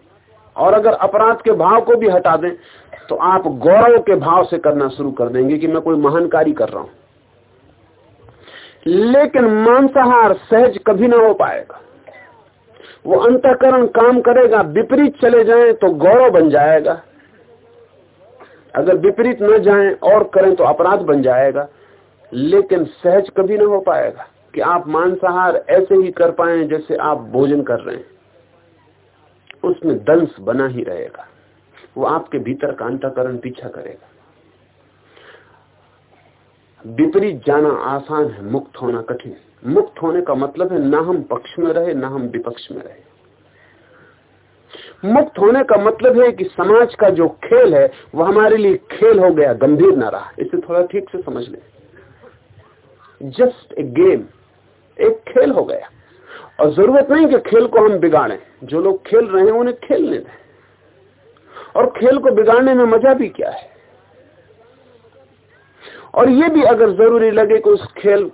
और अगर अपराध के भाव को भी हटा दें तो आप गौरव के भाव से करना शुरू कर देंगे कि मैं कोई महान कार्य कर रहा हूँ। लेकिन मांसाहार सहज कभी ना हो पाएगा। वो अंतकरण काम करेगा, विपरीत चले जाएँ तो गौरव बन जाएगा। अगर विपरीत न जाएँ और करें तो अपराध बन जाएगा। लेकिन सहज कभी ना हो पाएगा कि आप मांसाहार ऐसे ही कर पाए जैसे आप भोजन कर रहे हैं। उसमें दंश बना ही रहेगा। वो आपके भीतर का अंतकरण पीछा करेगा। विपरीत जाना आसान है, मुक्त होना कठिन। मुक्त होने का मतलब है ना हम पक्ष में रहे, ना हम विपक्ष में रहे। मुक्त होने का मतलब है कि समाज का जो खेल है, वो हमारे लिए खेल हो गया, गंभीर ना रहा। इसे थोड़ा ठीक से समझ लें। जस्ट ए गेम, एक खेल हो गया। और ज़रूरत नहीं कि खेल को हम बिगाड़ें। जो लोग खेल रहे हैं, उन्हें खेलने दें। और खेल को बिगाड़ने में मज़ा भी क्या है? और ये भी अगर ज़रूरी लगे कि उस खेल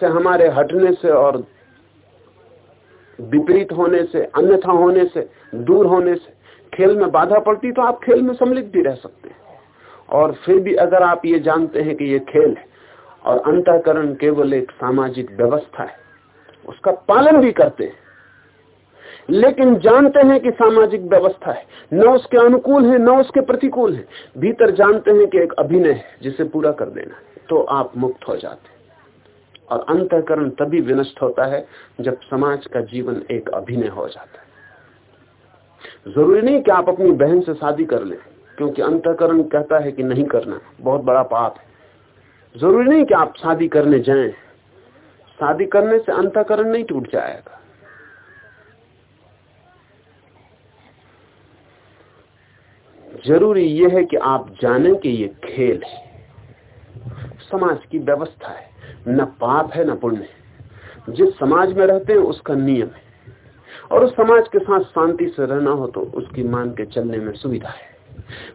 से हमारे हटने से और विपरीत होने से, अन्यथा होने से, दूर होने से खेल में बाधा पड़ती तो आप खेल में सम्मिलित भी रह सकते हैं। और फिर भी अगर आप ये जानते हैं कि ये खेल है और अंतकरण केवल एक सामाजिक व्यवस्था है। उसका पालन भी करते हैं। लेकिन जानते हैं कि सामाजिक व्यवस्था है। न उसके अनुकूल है, न उसके प्रतिकूल है। भीतर जानते हैं कि एक अभिनय है, जिसे पूरा कर देना तो आप मुक्त हो जाते हैं। और अंतकरण तभी विनष्ट होता है, जब समाज का जीवन एक अभिनय हो जाता है। ज़रूरी नहीं कि आप अपनी बहन से शादी कर लें, क्योंकि अंतकरण कहता है कि नहीं करना, बहुत बड़ा पाप है। ज़रूरी नहीं कि आप शादी करने जाएँ। शादी करने से अंतकरण नहीं टूट जाएगा। ज़रूरी यह है कि आप जानें कि ये खेल है। समाज की व्यवस्था है। न पाप है, न पुण्य है। जिस समाज में रहते हैं, उसका नियम है। और उस समाज के साथ शांति से रहना हो तो उसकी मान के चलने में सुविधा है।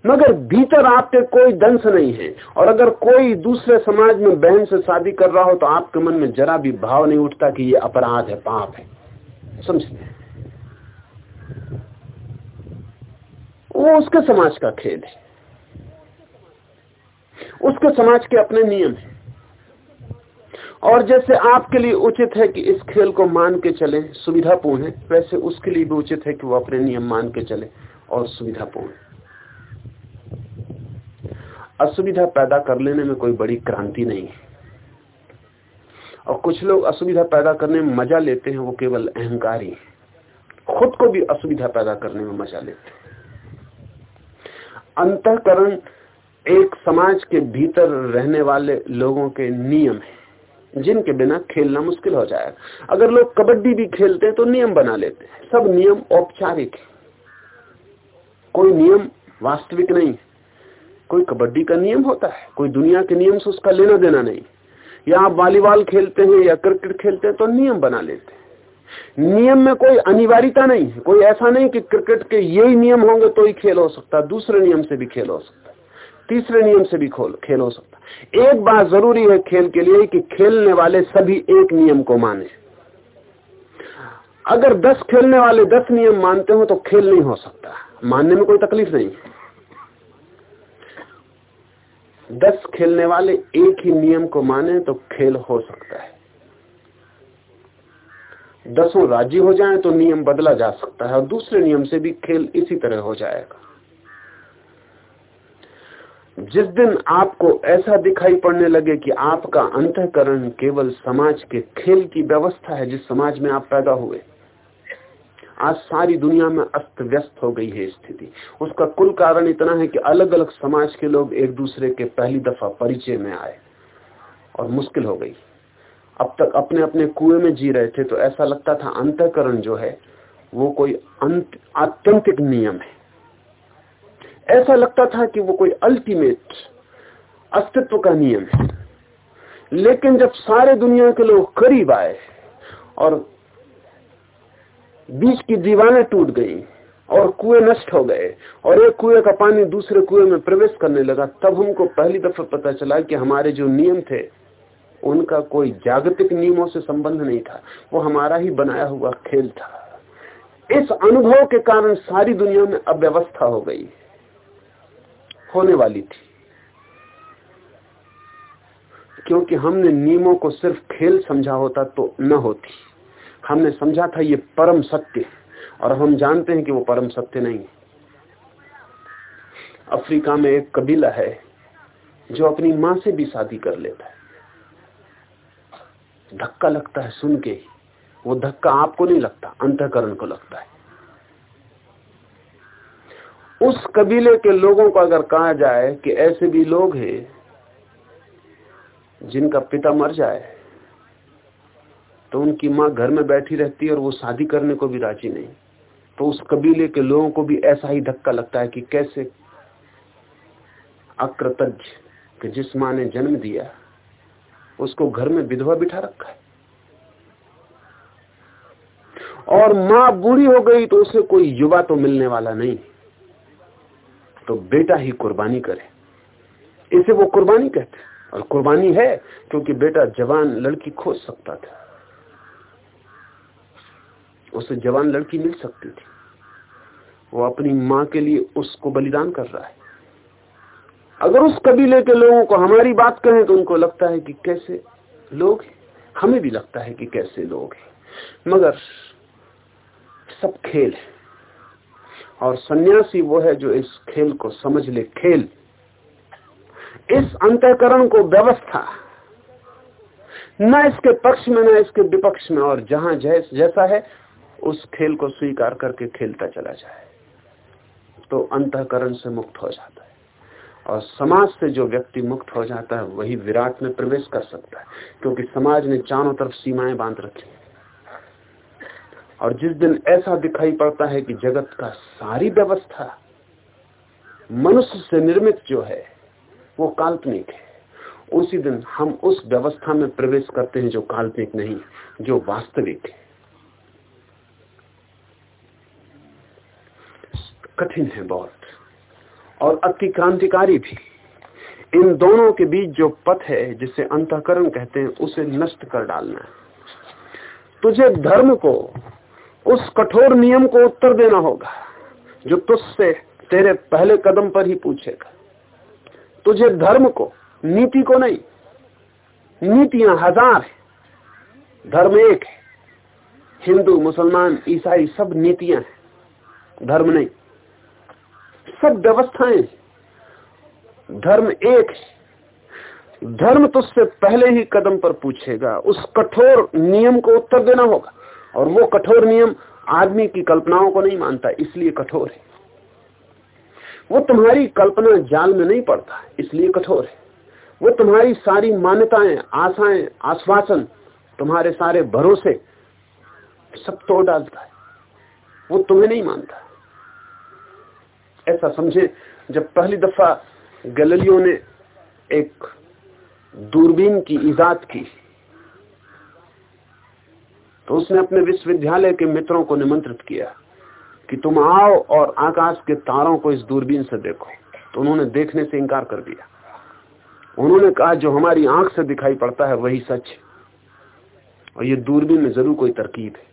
मगर भीतर आपके कोई दंश नहीं है। और अगर कोई दूसरे समाज में बहन से शादी कर रहा हो तो आपके मन में जरा भी भाव नहीं उठता कि ये अपराध है, पाप है। समझते वो उसके समाज का खेल है। उसके समाज के अपने नियम है। और जैसे आपके लिए उचित है कि इस खेल को मान के चले, सुविधापूर्ण है, वैसे उसके लिए भी उचित है कि वो अपने नियम मान के चले, और सुविधापूर्ण। असुविधा पैदा कर लेने में कोई बड़ी क्रांति नहीं है। और कुछ लोग असुविधा पैदा करने में मज़ा लेते हैं, वो केवल अहंकारी है। खुद को भी असुविधा पैदा करने में मज़ा लेते हैं। अंतकरण एक समाज के भीतर रहने वाले लोगों के नियम है, जिनके बिना खेलना मुश्किल हो जाएगा। अगर लोग कबड्डी भी खेलते हैं तो नियम बना लेते हैं। सब नियम औपचारिक है। कोई नियम वास्तविक नहीं कोई कबड्डी का नियम होता है, कोई दुनिया के नियम से उसका लेना देना नहीं। या आप वॉलीबॉल खेलते हैं या क्रिकेट खेलते हैं तो नियम बना लेते हैं। नियम में कोई अनिवार्यता नहीं है। कोई ऐसा नहीं कि क्रिकेट के यही नियम होंगे तो ही खेल हो सकता, दूसरे नियम से भी खेल हो सकता, तीसरे नियम से भी खेल हो सकता। एक बात ज़रूरी है खेल के लिए कि खेलने वाले सभी एक नियम को माने। अगर दस खेलने वाले दस नियम मानते हो तो खेल नहीं हो सकता। मानने में कोई तकलीफ़ नहीं दस खेलने वाले एक ही नियम को माने तो खेल हो सकता है। दसों राज़ी हो जाएँ तो नियम बदला जा सकता है और दूसरे नियम से भी खेल इसी तरह हो जाएगा। जिस दिन आपको ऐसा दिखाई पड़ने लगे कि आपका अंतकरण केवल समाज के खेल की व्यवस्था है जिस समाज में आप पैदा हुए आज सारी दुनिया में अस्त व्यस्त हो गई है स्थिति। उसका कुल कारण इतना है कि अलग अलग समाज के लोग एक दूसरे के पहली दफ़ा परिचय में आए और मुश्किल हो गई। अब तक अपने अपने कुएँ में जी रहे थे तो ऐसा लगता था अंतकरण जो है, वो कोई अंत, आत्यंतिक नियम है। ऐसा लगता था कि वो कोई अल्टीमेट अस्तित्व का नियम है। लेकिन जब सारे दुनिया के लोग करीब आए और बीच की दीवारें टूट गई और कुएँ नष्ट हो गए। और एक कुएँ का पानी दूसरे कुएँ में प्रवेश करने लगा। तब हमको पहली दफ़ा पता चला कि हमारे जो नियम थे, उनका कोई जागतिक नियमों से संबंध नहीं था। वो हमारा ही बनाया हुआ खेल था। इस अनुभव के कारण सारी दुनिया में अव्यवस्था हो गई। होने वाली थी। क्योंकि हमने नियमों को सिर्फ़ खेल समझा होता तो न होती। हमने समझा था ये परम सत्य और हम जानते हैं कि वो परम सत्य नहीं अफ्रीका में एक कबीला है, जो अपनी माँ से भी शादी कर लेता है। धक्का लगता है सुन के ही वो धक्का आपको नहीं लगता, अंतकरण को लगता है। उस कबीले के लोगों को अगर कहा जाए कि ऐसे भी लोग हैं जिनका पिता मर जाए तो उनकी माँ घर में बैठी रहती है और वो शादी करने को भी राज़ी नहीं। तो उस कबीले के लोगों को भी ऐसा ही धक्का लगता है कि कैसे अक्रतज कि जिस माँ ने जन्म दिया, उसको घर में विधवा बिठा रखा है। और माँ बूढ़ी हो गई तो उसे कोई युवा तो मिलने वाला नहीं। तो बेटा ही कुर्बानी करे। इसे वो कुर्बानी कहते और कुर्बानी है क्योंकि बेटा जवान लड़की खोज सकता था। उसे जवान लड़की मिल सकती थी। वो अपनी माँ के लिए उसको बलिदान कर रहा है। अगर उस कबीले के लोगों को हमारी बात करें तो उनको लगता है कि कैसे लोग हमें भी लगता है कि कैसे लोग हैं। मगर सब खेल है। और सन्यासी वो है जो इस खेल को समझ ले। खेल। इस अंतकरण को व्यवस्था। न इसके पक्ष में, न इसके विपक्ष में। और जहाँ जैसा है उस खेल को स्वीकार करके खेलता चला जाए तो अंतकरण से मुक्त हो जाता है। और समाज से जो व्यक्ति मुक्त हो जाता है, वही विराट में प्रवेश कर सकता है, क्योंकि समाज ने चारों तरफ़ सीमाएँ बाँध रखी और जिस दिन ऐसा दिखाई पड़ता है कि जगत का सारी व्यवस्था मनुष्य से निर्मित जो है, वो काल्पनिक है, उसी दिन हम उस व्यवस्था में प्रवेश करते हैं जो काल्पनिक नहीं, जो वास्तविक है। कठिन है बहुत। और अति क्रांतिकारी भी। इन दोनों के बीच जो पथ है, जिसे अंतकरण कहते हैं, उसे नष्ट कर डालना है। तुझे धर्म को, उस कठोर नियम को उत्तर देना होगा, जो तुझसे तेरे पहले कदम पर ही पूछेगा। तुझे धर्म को, नीति को नहीं, नीतियाँ हज़ार है। धर्म एक है। हिंदू, मुसलमान, ईसाई सब नीतियाँ हैं। धर्म नहीं। सब व्यवस्थाएँ। धर्म एक धर्म तुझसे पहले ही कदम पर पूछेगा। उस कठोर नियम को उत्तर देना होगा। और वो कठोर नियम आदमी की कल्पनाओं को नहीं मानता, इसलिए कठोर है। वो तुम्हारी कल्पना जाल में नहीं पड़ता, इसलिए कठोर है। वो तुम्हारी सारी मान्यताएँ, आशाएँ, आश्वासन, तुम्हारे सारे भरोसे सब तोड़ डालता है। वो तुम्हें नहीं मानता। ऐसा समझे, जब पहली दफ़ा गैलिलियो ने एक दूरबीन की इजाद की तो उसने अपने विश्वविद्यालय के मित्रों को निमंत्रित किया कि तुम आओ और आकाश के तारों को इस दूरबीन से देखो। तो उन्होंने देखने से इनकार कर दिया। उन्होंने कहा, जो हमारी आँख से दिखाई पड़ता है, वही सच और ये दूरबीन में ज़रूर कोई तरकीब है।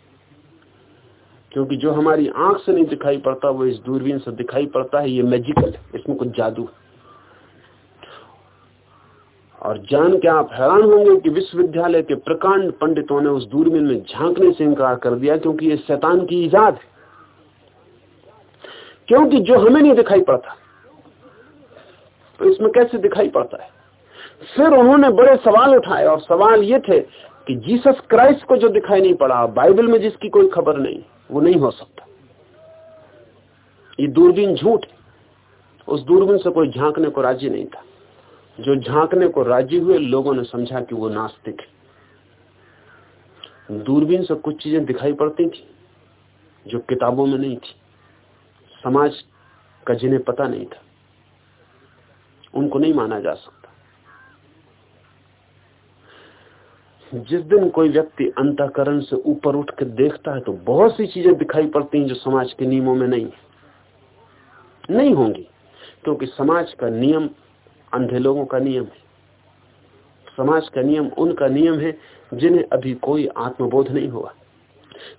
क्योंकि जो हमारी आँख से नहीं दिखाई पड़ता, वो इस दूरबीन से दिखाई पड़ता है, ये मैजिकल इसमें कुछ जादू और जान के आप हैरान होंगे कि विश्वविद्यालय के प्रकांड पंडितों ने उस दूरबीन में झांकने से इनकार कर दिया, क्योंकि ये शैतान की ईजाद है। क्योंकि जो हमें नहीं दिखाई पड़ता तो इसमें कैसे दिखाई पड़ता है? फिर उन्होंने बड़े सवाल उठाए, और सवाल ये थे कि जीसस क्राइस्ट को जो दिखाई नहीं पड़ा, बाइबल में जिसकी कोई खबर नहीं वो नहीं हो सकता। ये दूरबीन झूठ उस दूरबीन से कोई झांकने को राज़ी नहीं था। जो झांकने को राज़ी हुए, लोगों ने समझा कि वो नास्तिक है। दूरबीन से कुछ चीज़ें दिखाई पड़ती थी, जो किताबों में नहीं थी। समाज का जिन्हें पता नहीं था, उनको नहीं माना जा सकता। जिस दिन कोई व्यक्ति अंतकरण से ऊपर उठ के देखता है तो बहुत सी चीज़ें दिखाई पड़ती हैं जो समाज के नियमों में नहीं नहीं होंगी, क्योंकि समाज का नियम अंधे लोगों का नियम है। समाज का नियम उनका नियम है, जिन्हें अभी कोई आत्मबोध नहीं हुआ।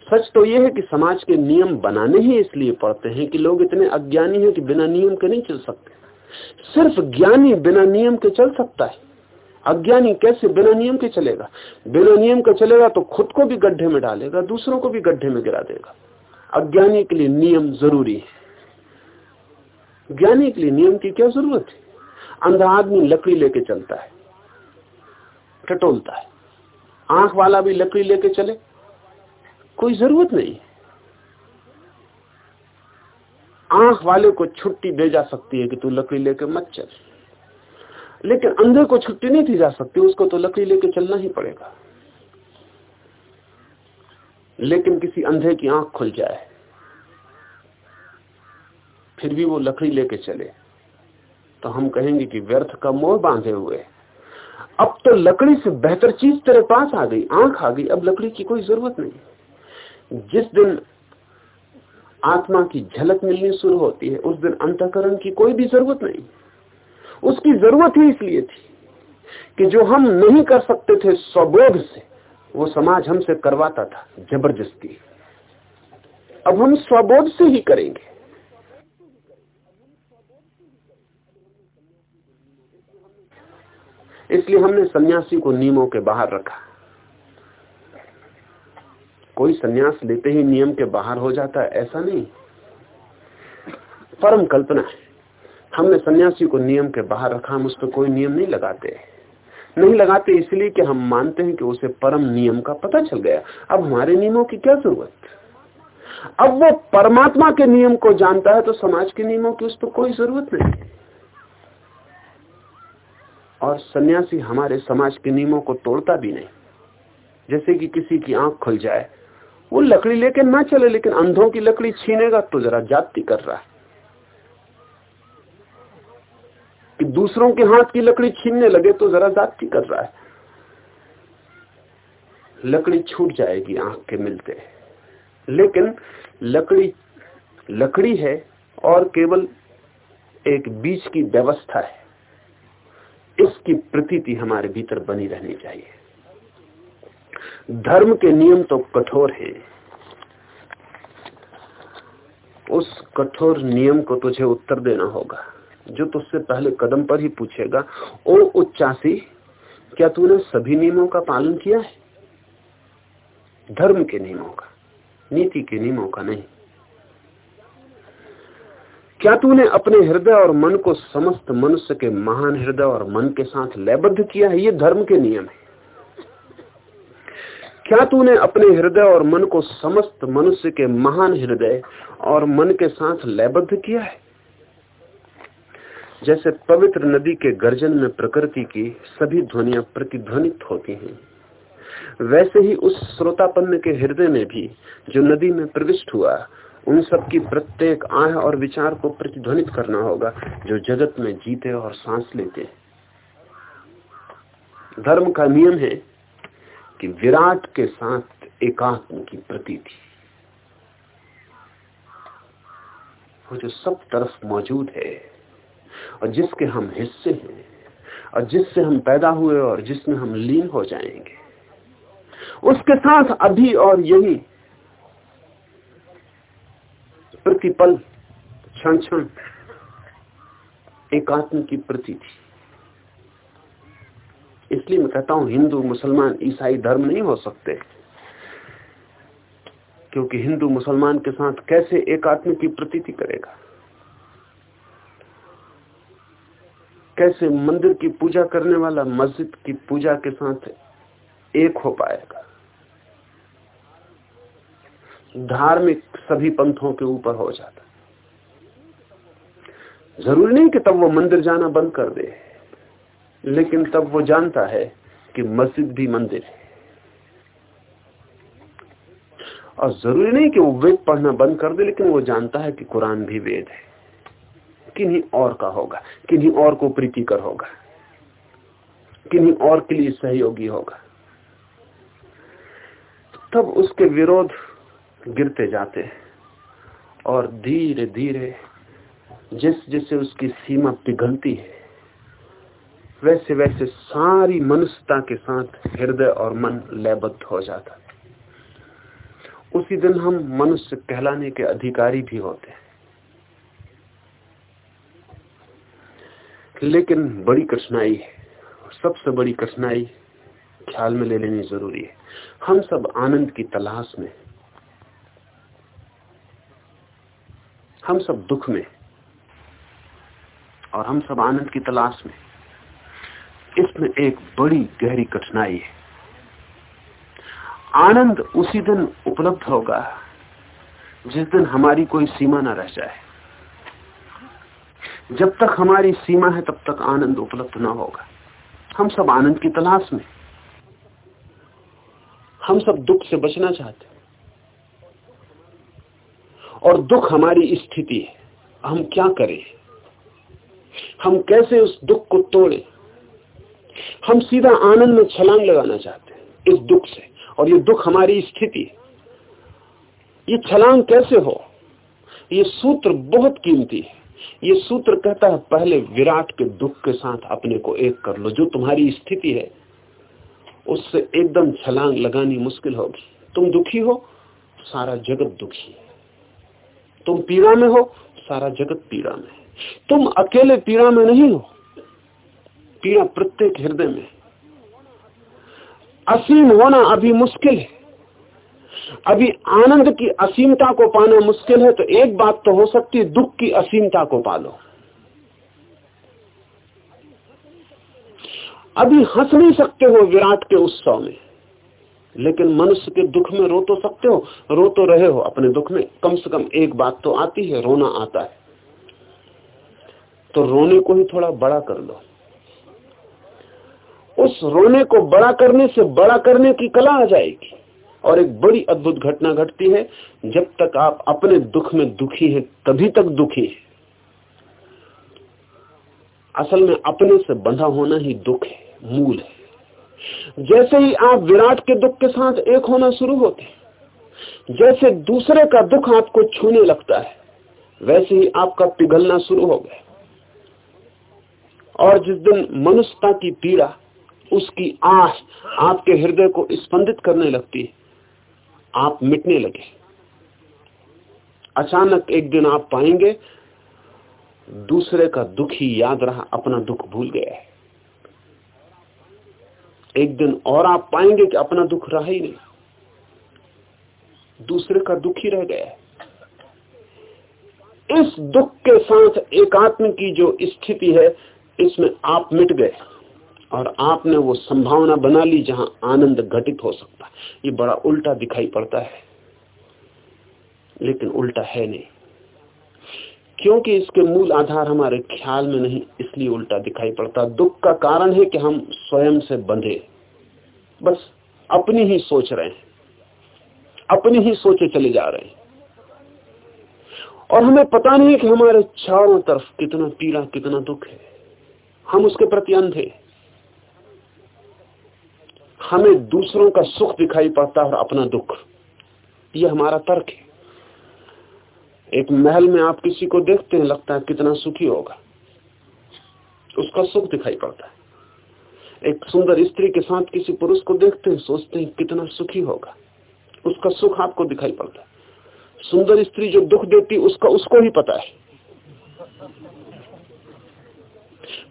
सच तो यह है कि समाज के नियम बनाने ही इसलिए पड़ते हैं कि लोग इतने अज्ञानी हैं कि बिना नियम के नहीं चल सकते। सिर्फ़ ज्ञानी बिना नियम के चल सकता है। अज्ञानी कैसे बिना नियम के चलेगा? बिना नियम का चलेगा तो खुद को भी गड्ढे में डालेगा, दूसरों को भी गड्ढे में गिरा देगा। अज्ञानी के लिए नियम ज़रूरी है। ज्ञानी के लिए नियम की क्या ज़रूरत है? अंधा आदमी लकड़ी लेके चलता है, टटोलता है। आँख वाला भी लकड़ी लेके चले, कोई ज़रूरत नहीं आँख वाले को छुट्टी दे जा सकती है कि तू लकड़ी लेके मत चल। लेकिन अंधे को छुट्टी नहीं दी जा सकती, उसको तो लकड़ी लेके चलना ही पड़ेगा। लेकिन किसी अंधे की आँख खुल जाए, फिर भी वो लकड़ी लेके चले तो हम कहेंगे कि व्यर्थ का मोह बांधे हुए। अब तो लकड़ी से बेहतर चीज़ तेरे पास आ गई, आँख आ गई, अब लकड़ी की कोई ज़रूरत नहीं। जिस दिन आत्मा की झलक मिलनी शुरू होती है, उस दिन अंतकरण की कोई भी ज़रूरत नहीं। उसकी ज़रूरत ही इसलिए थी कि जो हम नहीं कर सकते थे स्वबोध से, वो समाज हमसे करवाता था, ज़बरदस्ती। अब हम स्वबोध से ही करेंगे। इसलिए हमने सन्यासी को नियमों के बाहर रखा। कोई सन्यास लेते ही नियम के बाहर हो जाता है, ऐसा नहीं। परम कल्पना है। हमने सन्यासी को नियम के बाहर रखा, हम उस पर कोई नियम नहीं लगाते। नहीं लगाते इसलिए कि हम मानते हैं कि उसे परम नियम का पता चल गया। अब हमारे नियमों की क्या ज़रूरत? अब वो परमात्मा के नियम को जानता है तो समाज के नियमों की उस पर कोई ज़रूरत नहीं। और सन्यासी हमारे समाज के नियमों को तोड़ता भी नहीं। जैसे कि किसी की आँख खुल जाए, वो लकड़ी लेके ना चले, लेकिन अंधों की लकड़ी छीनेगा तो जरा जाति कर रहा है। कि दूसरों के हाथ की लकड़ी छीनने लगे तो जरा जाति कर रहा है। लकड़ी छूट जाएगी आँख के मिलते। लेकिन लकड़ी लकड़ी है और केवल एक बीच की व्यवस्था है। इसकी प्रतीति हमारे भीतर बनी रहनी चाहिए। धर्म के नियम तो कठोर हैं। उस कठोर नियम को तुझे उत्तर देना होगा। जो तुझसे पहले कदम पर ही पूछेगा, ओ उच्चासी, क्या तूने सभी नियमों का पालन किया है? धर्म के नियमों का, नीति के नियमों का नहीं। क्या तूने अपने हृदय और मन को समस्त मनुष्य के महान हृदय और मन के साथ लयबद्ध किया है? ये धर्म के नियम है। क्या तूने अपने हृदय और मन को समस्त मनुष्य के महान हृदय और मन के साथ लयबद्ध किया है? जैसे पवित्र नदी के गर्जन में प्रकृति की सभी ध्वनिया प्रतिध्वनित होती हैं, वैसे ही उस श्रोतापन्न के हृदय में भी जो नदी में प्रविष्ट हुआ, उन सब की प्रत्येक आह और विचार को प्रतिध्वनित करना होगा, जो जगत में जीते और सांस लेते धर्म का नियम है कि विराट के साथ एकात्म की प्रती थी वो जो सब तरफ़ मौजूद है और जिसके हम हिस्से हैं, और जिससे हम पैदा हुए और जिसमें हम लीन हो जाएँगे। उसके साथ अभी और यही प्रतिपल क्षण क्षण एकात्म की प्रती थी। इसलिए मैं कहता हूँ, हिंदू, मुसलमान, ईसाई धर्म नहीं हो सकते। क्योंकि हिंदू, मुसलमान के साथ कैसे एकात्म की प्रतीति करेगा? कैसे मंदिर की पूजा करने वाला, मस्जिद की पूजा के साथ एक हो पाएगा? धार्मिक सभी पंथों के ऊपर हो जाता ज़रूरी नहीं कि तब वो मंदिर जाना बंद कर दे, लेकिन तब वो जानता है कि मस्जिद भी मंदिर है। और ज़रूरी नहीं कि वो वेद पढ़ना बंद कर दे, लेकिन वो जानता है कि कुरान भी वेद है। किन्हीं और का होगा, किन्हीं और को प्रीतिकर होगा, किन्हीं और के लिए सहयोगी होगा। तब उसके विरोध गिरते जाते और धीरे धीरे जिस जिससे उसकी सीमा पिघलती है वैसे वैसे सारी मनुष्यता के साथ हृदय और मन लयबद्ध हो जाता उसी दिन हम मनुष्य कहलाने के अधिकारी भी होते हैं। लेकिन बड़ी कठिनाई है। सबसे बड़ी कठिनाई ख्याल में ले लेनी ज़रूरी है। हम सब आनंद की तलाश में हम सब दुख में और हम सब आनंद की तलाश में इसमें एक बड़ी गहरी कठिनाई है। आनंद उसी दिन उपलब्ध होगा जिस दिन हमारी कोई सीमा ना रह जाए। जब तक हमारी सीमा है, तब तक आनंद उपलब्ध ना होगा। हम सब आनंद की तलाश में। हम सब दुख से बचना चाहते और दुख हमारी स्थिति है। हम क्या करें? हम कैसे उस दुख को तोड़े? हम सीधा आनंद में छलांग लगाना चाहते हैं, इस दुख से। और ये दुख हमारी स्थिति है। ये छलांग कैसे हो? ये सूत्र बहुत कीमती है। ये सूत्र कहता है, पहले विराट के दुख के साथ अपने को एक कर लो। जो तुम्हारी स्थिति है, उससे एकदम छलांग लगानी मुश्किल होगी। तुम दुखी हो, सारा जगत दुखी है। तुम पीड़ा में हो, सारा जगत पीड़ा में तुम अकेले पीड़ा में नहीं हो, पीड़ा प्रत्येक हृदय में असीम होना अभी मुश्किल है। अभी आनंद की असीमता को पाना मुश्किल है तो एक बात तो हो सकती है दुख की असीमता को पालो। अभी हंस नहीं सकते हो विराट के उत्सव में, लेकिन मनुष्य के दुख में रो तो सकते हो, रो तो रहे हो अपने दुख में। कम से कम एक बात तो आती है, रोना आता है। तो रोने को ही थोड़ा बड़ा कर लो। उस रोने को बड़ा करने से बड़ा करने की कला आ जाएगी। और एक बड़ी अद्भुत घटना घटती है, जब तक आप अपने दुख में दुखी हैं, तभी तक दुखी है। असल में अपने से बंधा होना ही दुख है, मूल है। जैसे ही आप विराट के दुख के साथ एक होना शुरू होते जैसे दूसरे का दुख आपको छूने लगता है, वैसे ही आपका पिघलना शुरू हो गया। और जिस दिन मनुष्यता की पीड़ा, उसकी आह आपके हृदय को स्पंदित करने लगती है आप मिटने लगे। अचानक एक दिन आप पाएँगे, दूसरे का दुख ही याद रहा, अपना दुख भूल गया है। एक दिन और आप पाएँगे कि अपना दुख रहा ही नहीं। दूसरे का दुख ही रह गया है। इस दुख के साथ एकात्म की जो स्थिति है, इसमें आप मिट गए। और आपने वो संभावना बना ली जहाँ आनंद घटित हो सकता ये बड़ा उल्टा दिखाई पड़ता है। लेकिन उल्टा है नहीं। क्योंकि इसके मूल आधार हमारे ख्याल में नहीं, इसलिए उल्टा दिखाई पड़ता। दुख का कारण है कि हम स्वयं से बंधे बस अपनी ही सोच रहे हैं। अपनी ही सोचे चले जा रहे हैं। और हमें पता नहीं कि हमारे चारों तरफ़ कितना पीड़ा, कितना दुख है। हम उसके प्रति अंधे हमें दूसरों का सुख दिखाई पड़ता है और अपना दुख। यह हमारा तर्क है। एक महल में आप किसी को देखते हैं, लगता है कितना सुखी होगा। उसका सुख दिखाई पड़ता है। एक सुंदर स्त्री के साथ किसी पुरुष को देखते हैं, सोचते हैं कितना सुखी होगा। उसका सुख आपको दिखाई पड़ता है। सुंदर स्त्री जो दुख देती, उसका उसको ही पता है।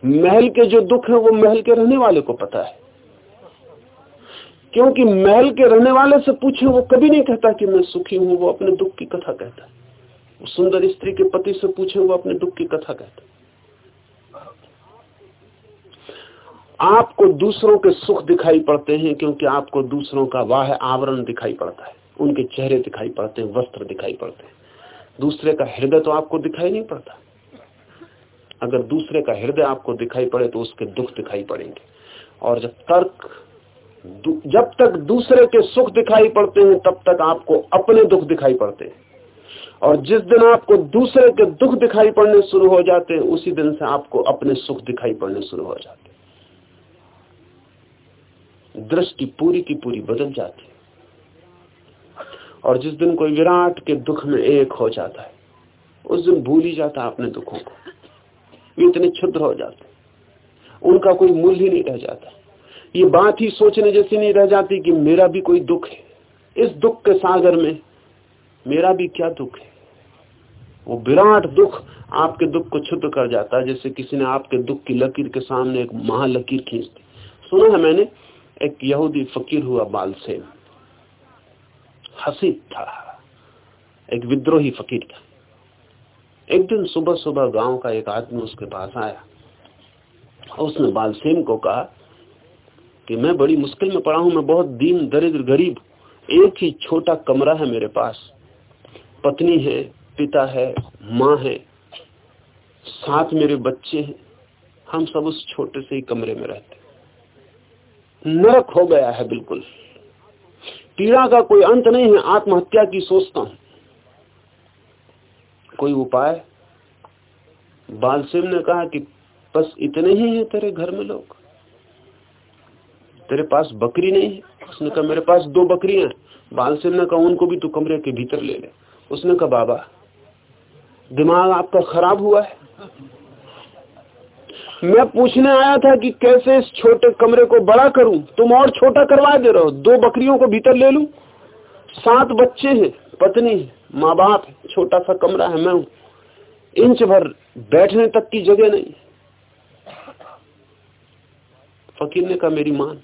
महल के जो दुख है, वो महल के रहने वाले को पता है। क्योंकि महल के रहने वाले से पूछे, वो कभी नहीं कहता कि मैं सुखी हूँ, वो अपने दुख की कथा कहता। है सुंदर स्त्री के पति से पूछे, वो अपने दुख की कथा कहता। आपको दूसरों के सुख दिखाई पड़ते हैं क्योंकि आपको दूसरों का वाह आवरण दिखाई पड़ता है। उनके चेहरे दिखाई पड़ते हैं, वस्त्र दिखाई पड़ते हैं। दूसरे का हृदय तो आपको दिखाई नहीं पड़ता। अगर दूसरे का हृदय आपको दिखाई पड़े तो उसके दुख दिखाई पड़ेंगे। और जब तर्क जब तक दूसरे के सुख दिखाई पड़ते हैं, तब तक आपको अपने दुख दिखाई पड़ते हैं। और जिस दिन आपको दूसरे के दुख दिखाई पड़ने शुरू हो जाते हैं, उसी दिन से आपको अपने सुख दिखाई पड़ने शुरू हो जाते दृष्टि पूरी की पूरी बदल जाती है। और जिस दिन कोई विराट के दुख में एक हो जाता है, उस दिन भूल ही जाता अपने दुखों को। इतने क्षुद्र हो जाते उनका कोई मूल्य नहीं रह जाता। ये बात ही सोचने जैसी नहीं रह जाती कि मेरा भी कोई दुख है। इस दुख के सागर में मेरा भी क्या दुख है? वो विराट दुख आपके दुख को क्षुद्र कर जाता है, जैसे किसी ने आपके दुख की लकीर के सामने एक महालकीर खींच दी सुना है मैंने, एक यहूदी फकीर हुआ बाल से हसीद था। एक विद्रोही फकीर था। एक दिन सुबह सुबह गाँव का एक आदमी उसके पास आया। उसने बालसेम को कहा कि मैं बड़ी मुश्किल में पड़ा हूँ, मैं बहुत दीन, दरिद्र, गरीब। एक ही छोटा कमरा है मेरे पास। पत्नी है, पिता है, माँ है। साथ मेरे बच्चे हैं। हम सब उस छोटे से ही कमरे में रहते नरक हो गया है बिल्कुल। पीड़ा का कोई अंत नहीं है, आत्महत्या की सोचता हूँ। कोई उपाय? बालसिम ने कहा कि बस इतने ही है तेरे घर में लोग। तेरे पास बकरी नहीं है? उसने कहा, मेरे पास दो बकरियाँ बालसिम ने कहा, उनको भी तू कमरे के भीतर ले ले। उसने कहा, बाबा, दिमाग आपका खराब हुआ है। मैं पूछने आया था कि कैसे इस छोटे कमरे को बड़ा करूँ? तुम और छोटा करवा दे रहे हो। दो बकरियों को भीतर ले लू? सात बच्चे हैं, पत्नी है माँ बाप छोटा सा कमरा है, मैं हूँ। इंच भर बैठने तक की जगह नहीं। फकीर ने कहा, मेरी मान।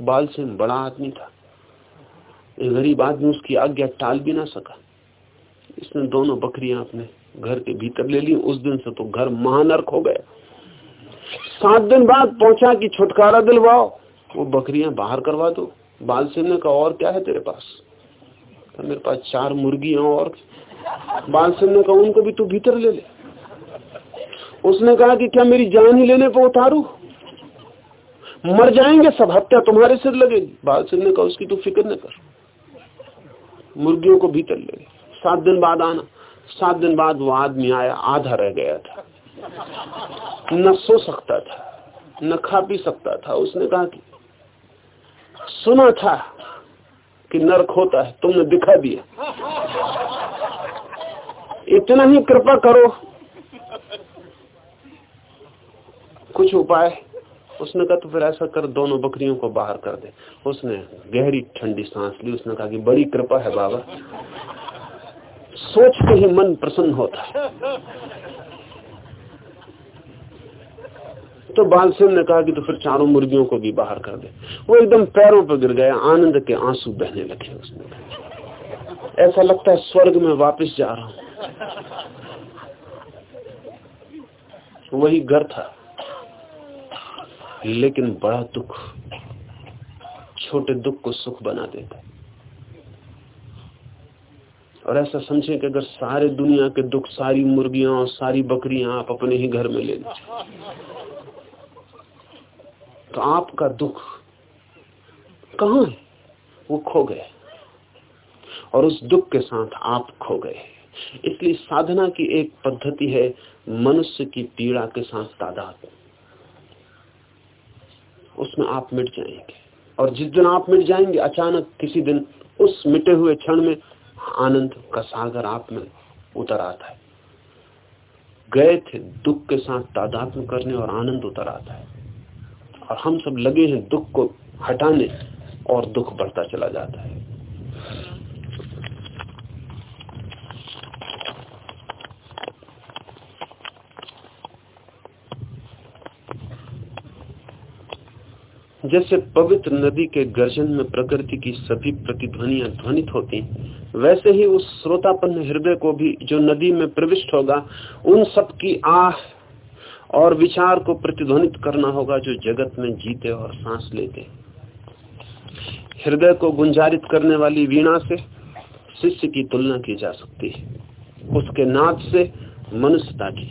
बाल से बड़ा आदमी था। गरीब आदमी, उसकी आज्ञा टाल भी ना सका। इसने दोनों बकरियाँ अपने घर के भीतर ले ली। उस दिन से तो घर महानर्क हो गया। सात दिन बाद पहुँचा कि छुटकारा दिलवाओ। वो बकरियाँ बाहर करवा दो। बाल सिंह ने कहा और क्या है तेरे पास? तो मेरे पास चार मुर्गियाँ और बाल सिंह ने कहा उनको भी तू भीतर ले ले। उसने कहा कि क्या मेरी जान ही लेने पर उतारू? मर जाएँगे सब, हत्या तुम्हारे सिर लगेगी। बाल सिंह ने कहा उसकी तू फ़िक्र न कर। मुर्गियों को भीतर ले सात दिन बाद आना, सात दिन बाद वो आदमी आया, आधा रह गया था। न सो सकता था, न खा पी सकता था। उसने कहा कि, सुना था कि नरक होता है, तुमने दिखा दिया। इतना ही कृपा करो। कुछ उपाय उसने कहा तो फिर ऐसा कर, दोनों बकरियों को बाहर कर दे। उसने गहरी ठंडी सांस ली, उसने कहा कि बड़ी कृपा है बाबा। सोच के ही मन प्रसन्न होता है। तो बाल सिंह ने कहा कि तो फिर चारों मुर्गियों को भी बाहर कर दे। वो एकदम पैरों पर गिर गया, आनंद के आँसू बहने लगे उसने। ऐसा लगता है स्वर्ग में वापस जा रहा हूँ। वही घर था। लेकिन बड़ा दुख, छोटे दुख को सुख बना देता है। और ऐसा समझे कि अगर सारे दुनिया के दुख, सारी मुर्गियाँ और सारी बकरियाँ आप अपने ही घर में ले लें तो आपका दुख कहा है? वो खो गए और उस दुख के साथ आप खो गए इसलिए साधना की एक पद्धति है, मनुष्य की पीड़ा के साथ तादाद। उसमें आप मिट जाएँगे। और जिस दिन आप मिट जाएँगे, अचानक किसी दिन उस मिटे हुए क्षण में आनंद का सागर आप में उतर आता है। गए थे दुख के साथ तादात्म करने और आनंद उतर आता है। और हम सब लगे हैं दुख को हटाने और दुख बढ़ता चला जाता है। जैसे पवित्र नदी के गर्जन में प्रकृति की सभी प्रतिध्वनियाँ ध्वनित होती वैसे ही उस श्रोतापन्न हृदय को भी जो नदी में प्रविष्ट होगा, उन सब की आह और विचार को प्रतिध्वनित करना होगा जो जगत में जीते और सांस लेते हृदय को गुंजारित करने वाली वीणा से शिष्य की तुलना की जा सकती है। उसके नाच से मनुष्यता की,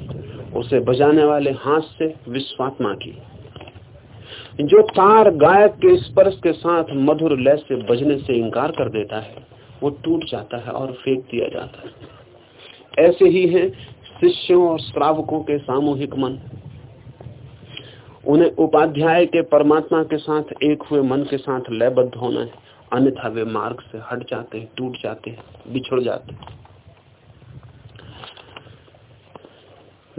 उसे बजाने वाले हाथ से विश्वात्मा की। जो तार गायक के स्पर्श के साथ मधुर लय से बजने से इंकार कर देता है, वो टूट जाता है और फेंक दिया जाता है। ऐसे ही है शिष्यों और श्रावकों के सामूहिक मन। उन्हें उपाध्याय के परमात्मा के साथ एक हुए मन के साथ लयबद्ध होना है। अन्यथा वे मार्ग से हट जाते हैं, टूट जाते हैं, बिछड़ जाते हैं।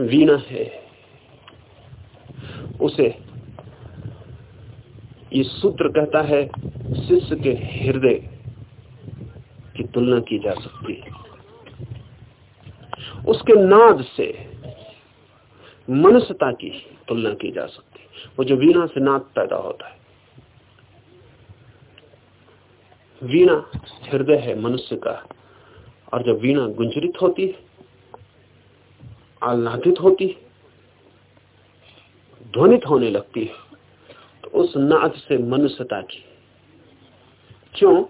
वीणा है। उसे ये सूत्र कहता है, शिष्य के हृदय की तुलना की जा सकती है। उसके नाद से मनुष्यता की तुलना की जा सकती है। वो जो वीणा से नाद पैदा होता है। वीणा हृदय है मनुष्य का, और जब वीणा गुंजरित होती है, आह्लादित होती ध्वनित होने लगती है उस नाद से मनुष्यता की। क्यों?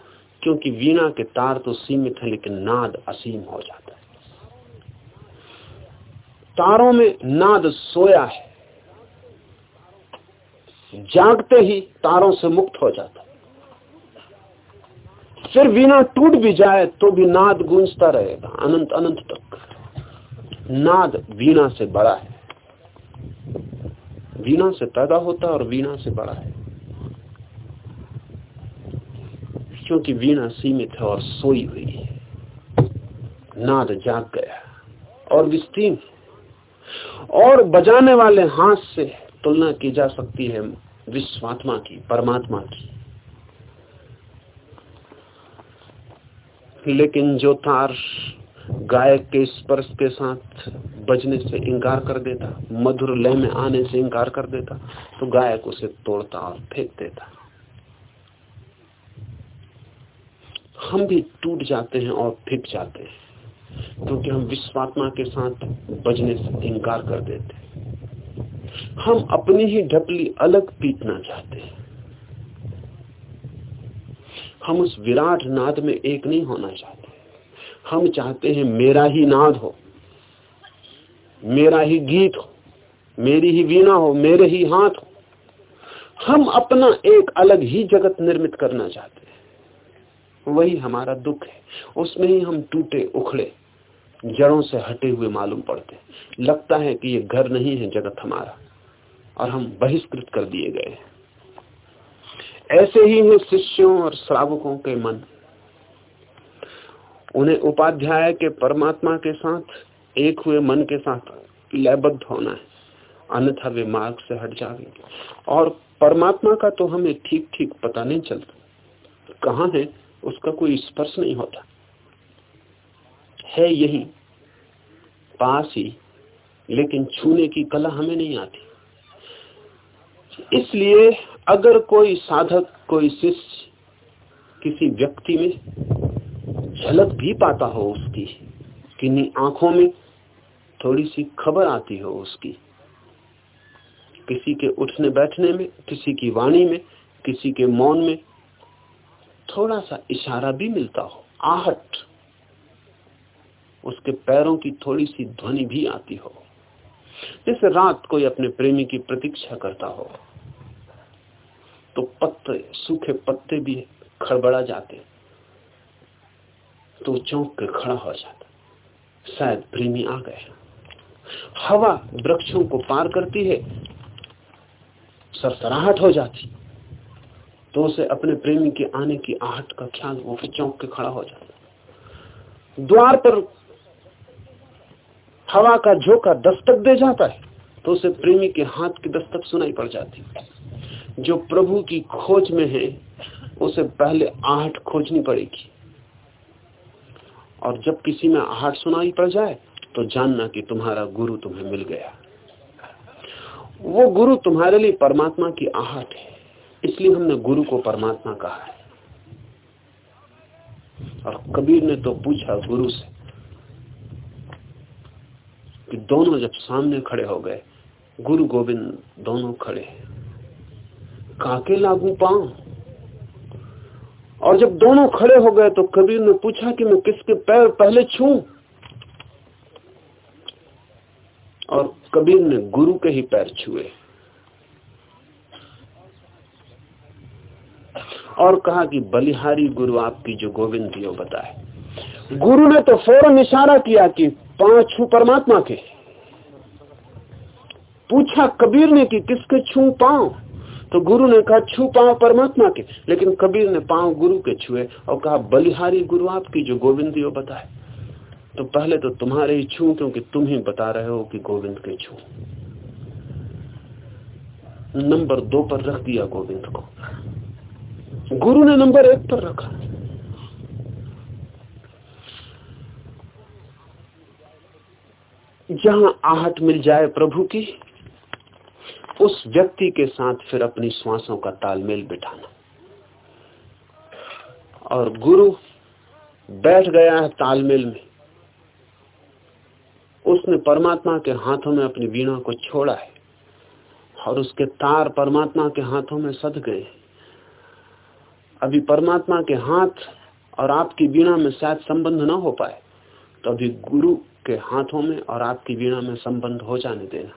क्योंकि वीणा के तार तो सीमित है, लेकिन नाद असीम हो जाता है। तारों में नाद सोया है। जागते ही तारों से मुक्त हो जाता है। फिर वीणा टूट भी जाए तो भी नाद गूंजता रहेगा, अनंत अनंत तक। नाद वीणा से बड़ा है। वीणा से पैदा होता और वीणा से बड़ा है। क्योंकि वीणा सीमित है और सोई हुई है। नाद जाग गया और विस्तीर्ण और बजाने वाले हाथ से तुलना की जा सकती है विश्वात्मा की, परमात्मा की। लेकिन जो तार गायक के स्पर्श के साथ बजने से इंकार कर देता, मधुर लय में आने से इंकार कर देता तो गायक उसे तोड़ता और फेंक देता। हम भी टूट जाते हैं और फिट जाते हैं, क्योंकि हम विश्वात्मा के साथ बजने से इंकार कर देते हैं। हम अपनी ही ढपली अलग पीटना चाहते हैं। हम उस विराट नाद में एक नहीं होना चाहते। हम चाहते हैं मेरा ही नाद हो, मेरा ही गीत हो, मेरी ही वीणा हो, मेरे ही हाथ हो। हम अपना एक अलग ही जगत निर्मित करना चाहते हैं। वही हमारा दुख है। उसमें ही हम टूटे उखड़े, जड़ों से हटे हुए मालूम पड़ते लगता है कि ये घर नहीं है, जगत हमारा, और हम बहिष्कृत कर दिए गए ऐसे ही है शिष्यों और श्रावकों के मन। उन्हें उपाध्याय के परमात्मा के साथ, एक हुए मन के साथ लयबद्ध होना है। अन्यथा वे मार्ग से हट जाएँगे। और परमात्मा का तो हमें ठीक ठीक पता नहीं चलता। कहा है, उसका कोई स्पर्श नहीं होता। है यही, पास ही, लेकिन छूने की कला हमें नहीं आती। इसलिए अगर कोई साधक, कोई शिष्य किसी व्यक्ति में झलक भी पाता हो उसकी किन्हीं आँखों में थोड़ी सी खबर आती हो उसकी। किसी के उठने बैठने में, किसी की वाणी में, किसी के मौन में थोड़ा सा इशारा भी मिलता हो, आहट। उसके पैरों की थोड़ी सी ध्वनि भी आती हो। जैसे रात कोई अपने प्रेमी की प्रतीक्षा करता हो तो पत्ते, सूखे पत्ते भी खड़बड़ा जाते। तो चौंक के खड़ा हो जाता। शायद प्रेमी आ गए हवा वृक्षों को पार करती है, सरसराहट हो जाती। तो उसे अपने प्रेमी के आने की आहट का ख्याल वो फिर चौंक के खड़ा हो जाता। द्वार पर हवा का झोंका दस्तक दे जाता है तो उसे प्रेमी के हाथ की दस्तक सुनाई पड़ जाती। जो प्रभु की खोज में है, उसे पहले आहट खोजनी पड़ेगी। और जब किसी में आहट सुनाई पड़ जाए तो जानना कि तुम्हारा गुरु तुम्हें मिल गया। वो गुरु तुम्हारे लिए परमात्मा की आहट है, इसलिए हमने गुरु को परमात्मा कहा है। और कबीर ने तो पूछा गुरु से कि दोनों जब सामने खड़े हो गए, गुरु गोविंद दोनों खड़े काके लागू पाऊ? और जब दोनों खड़े हो गए तो कबीर ने पूछा कि मैं किसके पैर पहले छू? और कबीर ने गुरु के ही पैर छुए। और कहा कि बलिहारी गुरु आपकी जो गोविंद दियो बताए। गुरु ने तो फ़ौरन इशारा किया कि पाँच छू परमात्मा के। पूछा कबीर ने कि किसके छू पाओ तो गुरु ने कहा, छू पाओ परमात्मा के। लेकिन कबीर ने पाओ गुरु के छुए और कहा, बलिहारी गुरु आपकी जो गोविंद दियो बताए। तो पहले तो तुम्हारे ही छू, क्योंकि तुम ही बता रहे हो कि गोविंद के छू। नंबर दो पर रख दिया गोविंद को। गुरु ने नंबर एक पर रखा। जहाँ आहट मिल जाए प्रभु की उस व्यक्ति के साथ फिर अपनी श्वासों का तालमेल बिठाना। और गुरु बैठ गया है तालमेल में। उसने परमात्मा के हाथों में अपनी वीणा को छोड़ा है और उसके तार परमात्मा के हाथों में सद गए अभी परमात्मा के हाथ और आपकी वीणा में शायद संबंध ना हो पाए तो अभी गुरु के हाथों में और आपकी वीणा में संबंध हो जाने देना।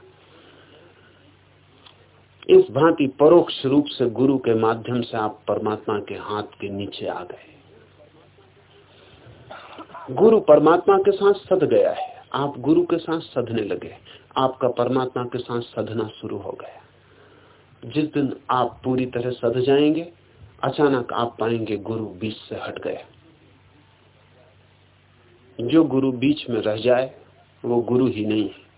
इस भांति परोक्ष रूप से गुरु के माध्यम से आप परमात्मा के हाथ के नीचे आ गए। गुरु परमात्मा के साथ सद गया है। आप गुरु के साथ सधने लगे। आपका परमात्मा के साथ सधना शुरू हो गया। जिस दिन आप पूरी तरह सध जाएँगे, अचानक आप पाएँगे गुरु बीच से हट गया जो गुरु बीच में रह जाए, वो गुरु ही नहीं है।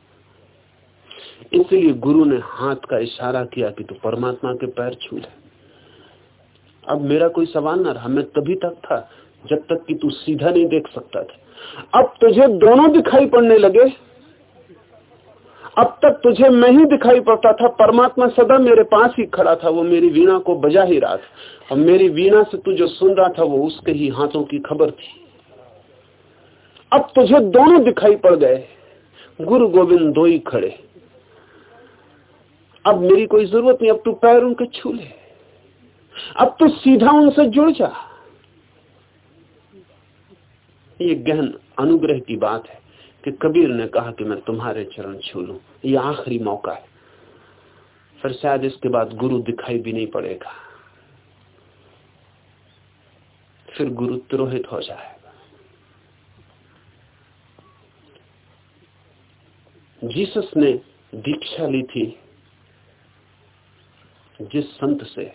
इसलिए गुरु ने हाथ का इशारा किया कि तू परमात्मा के पैर छू ले। अब मेरा कोई सवाल ना रहा, मैं तभी तक था जब तक कि तू सीधा नहीं देख सकता था। अब तुझे दोनों दिखाई पड़ने लगे। अब तक तुझे मैं ही दिखाई पड़ता था, परमात्मा सदा मेरे पास ही खड़ा था, वो मेरी वीणा को बजा ही रहा था। और मेरी वीणा से तू जो सुन रहा था, वो उसके ही हाथों की खबर थी। अब तुझे दोनों दिखाई पड़ गए। गुरु गोविंद दो ही खड़े। अब मेरी कोई ज़रूरत नहीं, अब तू पैर उनके छू ले अब तू सीधा उनसे जुड़ जा। ये गहन अनुग्रह की बात है कि कबीर ने कहा कि मैं तुम्हारे चरण छू लू ये आखिरी मौका है। फिर शायद इसके बाद गुरु दिखाई भी नहीं पड़ेगा। फिर गुरु तुरोहित हो जाएगा। जीसस ने दीक्षा ली थी। जिस संत से,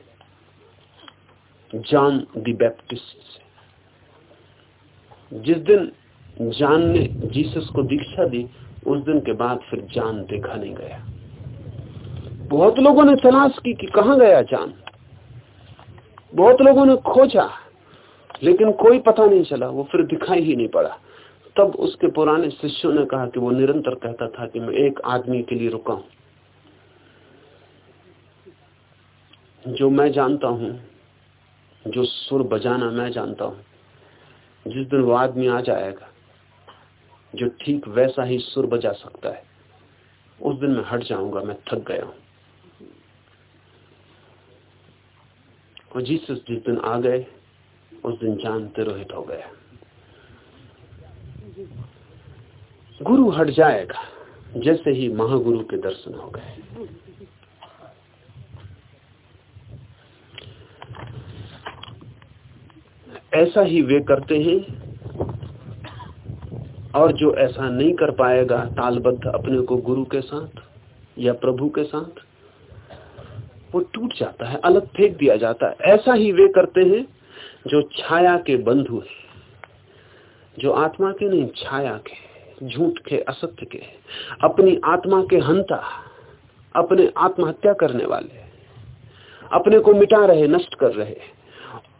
जॉन दी बैप्टिस्ट से। जिस दिन जान ने जीसस को दीक्षा दी, उस दिन के बाद फिर जान देखा नहीं गया। बहुत लोगों ने तलाश की कि कहाँ गया जान। बहुत लोगों ने खोजा, लेकिन कोई पता नहीं चला, वो फिर दिखाई ही नहीं पड़ा। तब उसके पुराने शिष्यों ने कहा कि वो निरंतर कहता था कि मैं एक आदमी के लिए रुका हूँ। जो मैं जानता हूँ, जो सुर बजाना मैं जानता हूँ, जिस दिन वो आदमी आ जाएगा, जो ठीक वैसा ही सुर बजा सकता है, उस दिन मैं हट जाऊँगा, मैं थक गया हूँ। और जीसस जिस दिन आ गए, उस दिन जान तिरोहित हो गया। गुरु हट जाएगा, जैसे ही महागुरु के दर्शन हो गए। ऐसा ही वे करते हैं। और जो ऐसा नहीं कर पाएगा, तालबद्ध अपने को गुरु के साथ या प्रभु के साथ, वो टूट जाता है, अलग फेंक दिया जाता है। ऐसा ही वे करते हैं जो छाया के बंधु है, जो आत्मा के नहीं, छाया के, झूठ के, असत्य के अपनी आत्मा के हंता, अपने आत्महत्या करने वाले अपने को मिटा रहे, नष्ट कर रहे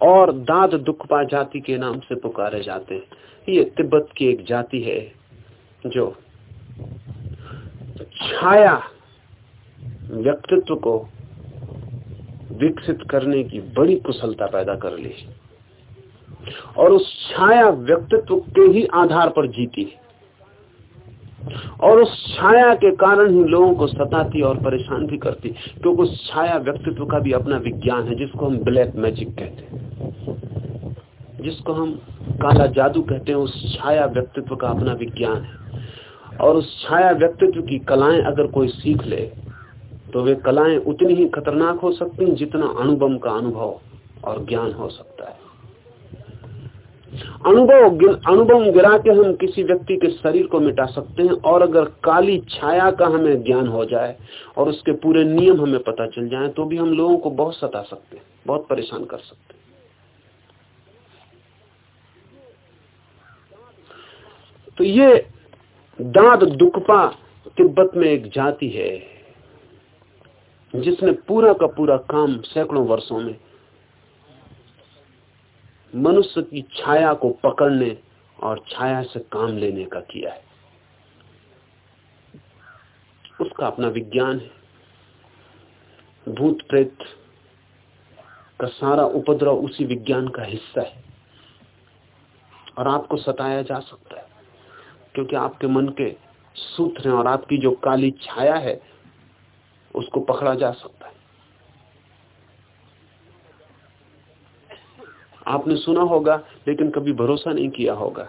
और दाद दुखपा जाति के नाम से पुकारे जाते हैं। ये तिब्बत की एक जाति है जो छाया व्यक्तित्व को विकसित करने की बड़ी कुशलता पैदा कर ली और उस छाया व्यक्तित्व के ही आधार पर जीती और उस छाया के कारण ही लोगों को सताती और परेशान भी करती, क्योंकि उस छाया व्यक्तित्व का भी अपना विज्ञान है, जिसको हम ब्लैक मैजिक कहते हैं। जिसको हम काला जादू कहते हैं, उस छाया व्यक्तित्व का अपना विज्ञान है। और उस छाया व्यक्तित्व की कलाएँ अगर कोई सीख ले तो वे कलाएँ उतनी ही खतरनाक हो सकती हैं जितना अनुभव का अनुभव और ज्ञान हो सकता है। अनुभव अनुभव गिरा के हम किसी व्यक्ति के शरीर को मिटा सकते हैं और अगर काली छाया का हमें ज्ञान हो जाए और उसके पूरे नियम हमें पता चल जाए तो भी हम लोगों को बहुत सता सकते हैं, बहुत परेशान कर सकते हैं। तो ये दाद दुकपा तिब्बत में एक जाति है, जिसने पूरा का पूरा काम सैकड़ों वर्षों में मनुष्य की छाया को पकड़ने और छाया से काम लेने का किया है। उसका अपना विज्ञान है। भूत प्रेत का सारा उपद्रव उसी विज्ञान का हिस्सा है। और आपको सताया जा सकता है, क्योंकि आपके मन के सूत्र हैं और आपकी जो काली छाया है, उसको पकड़ा जा सकता है आपने सुना होगा, लेकिन कभी भरोसा नहीं किया होगा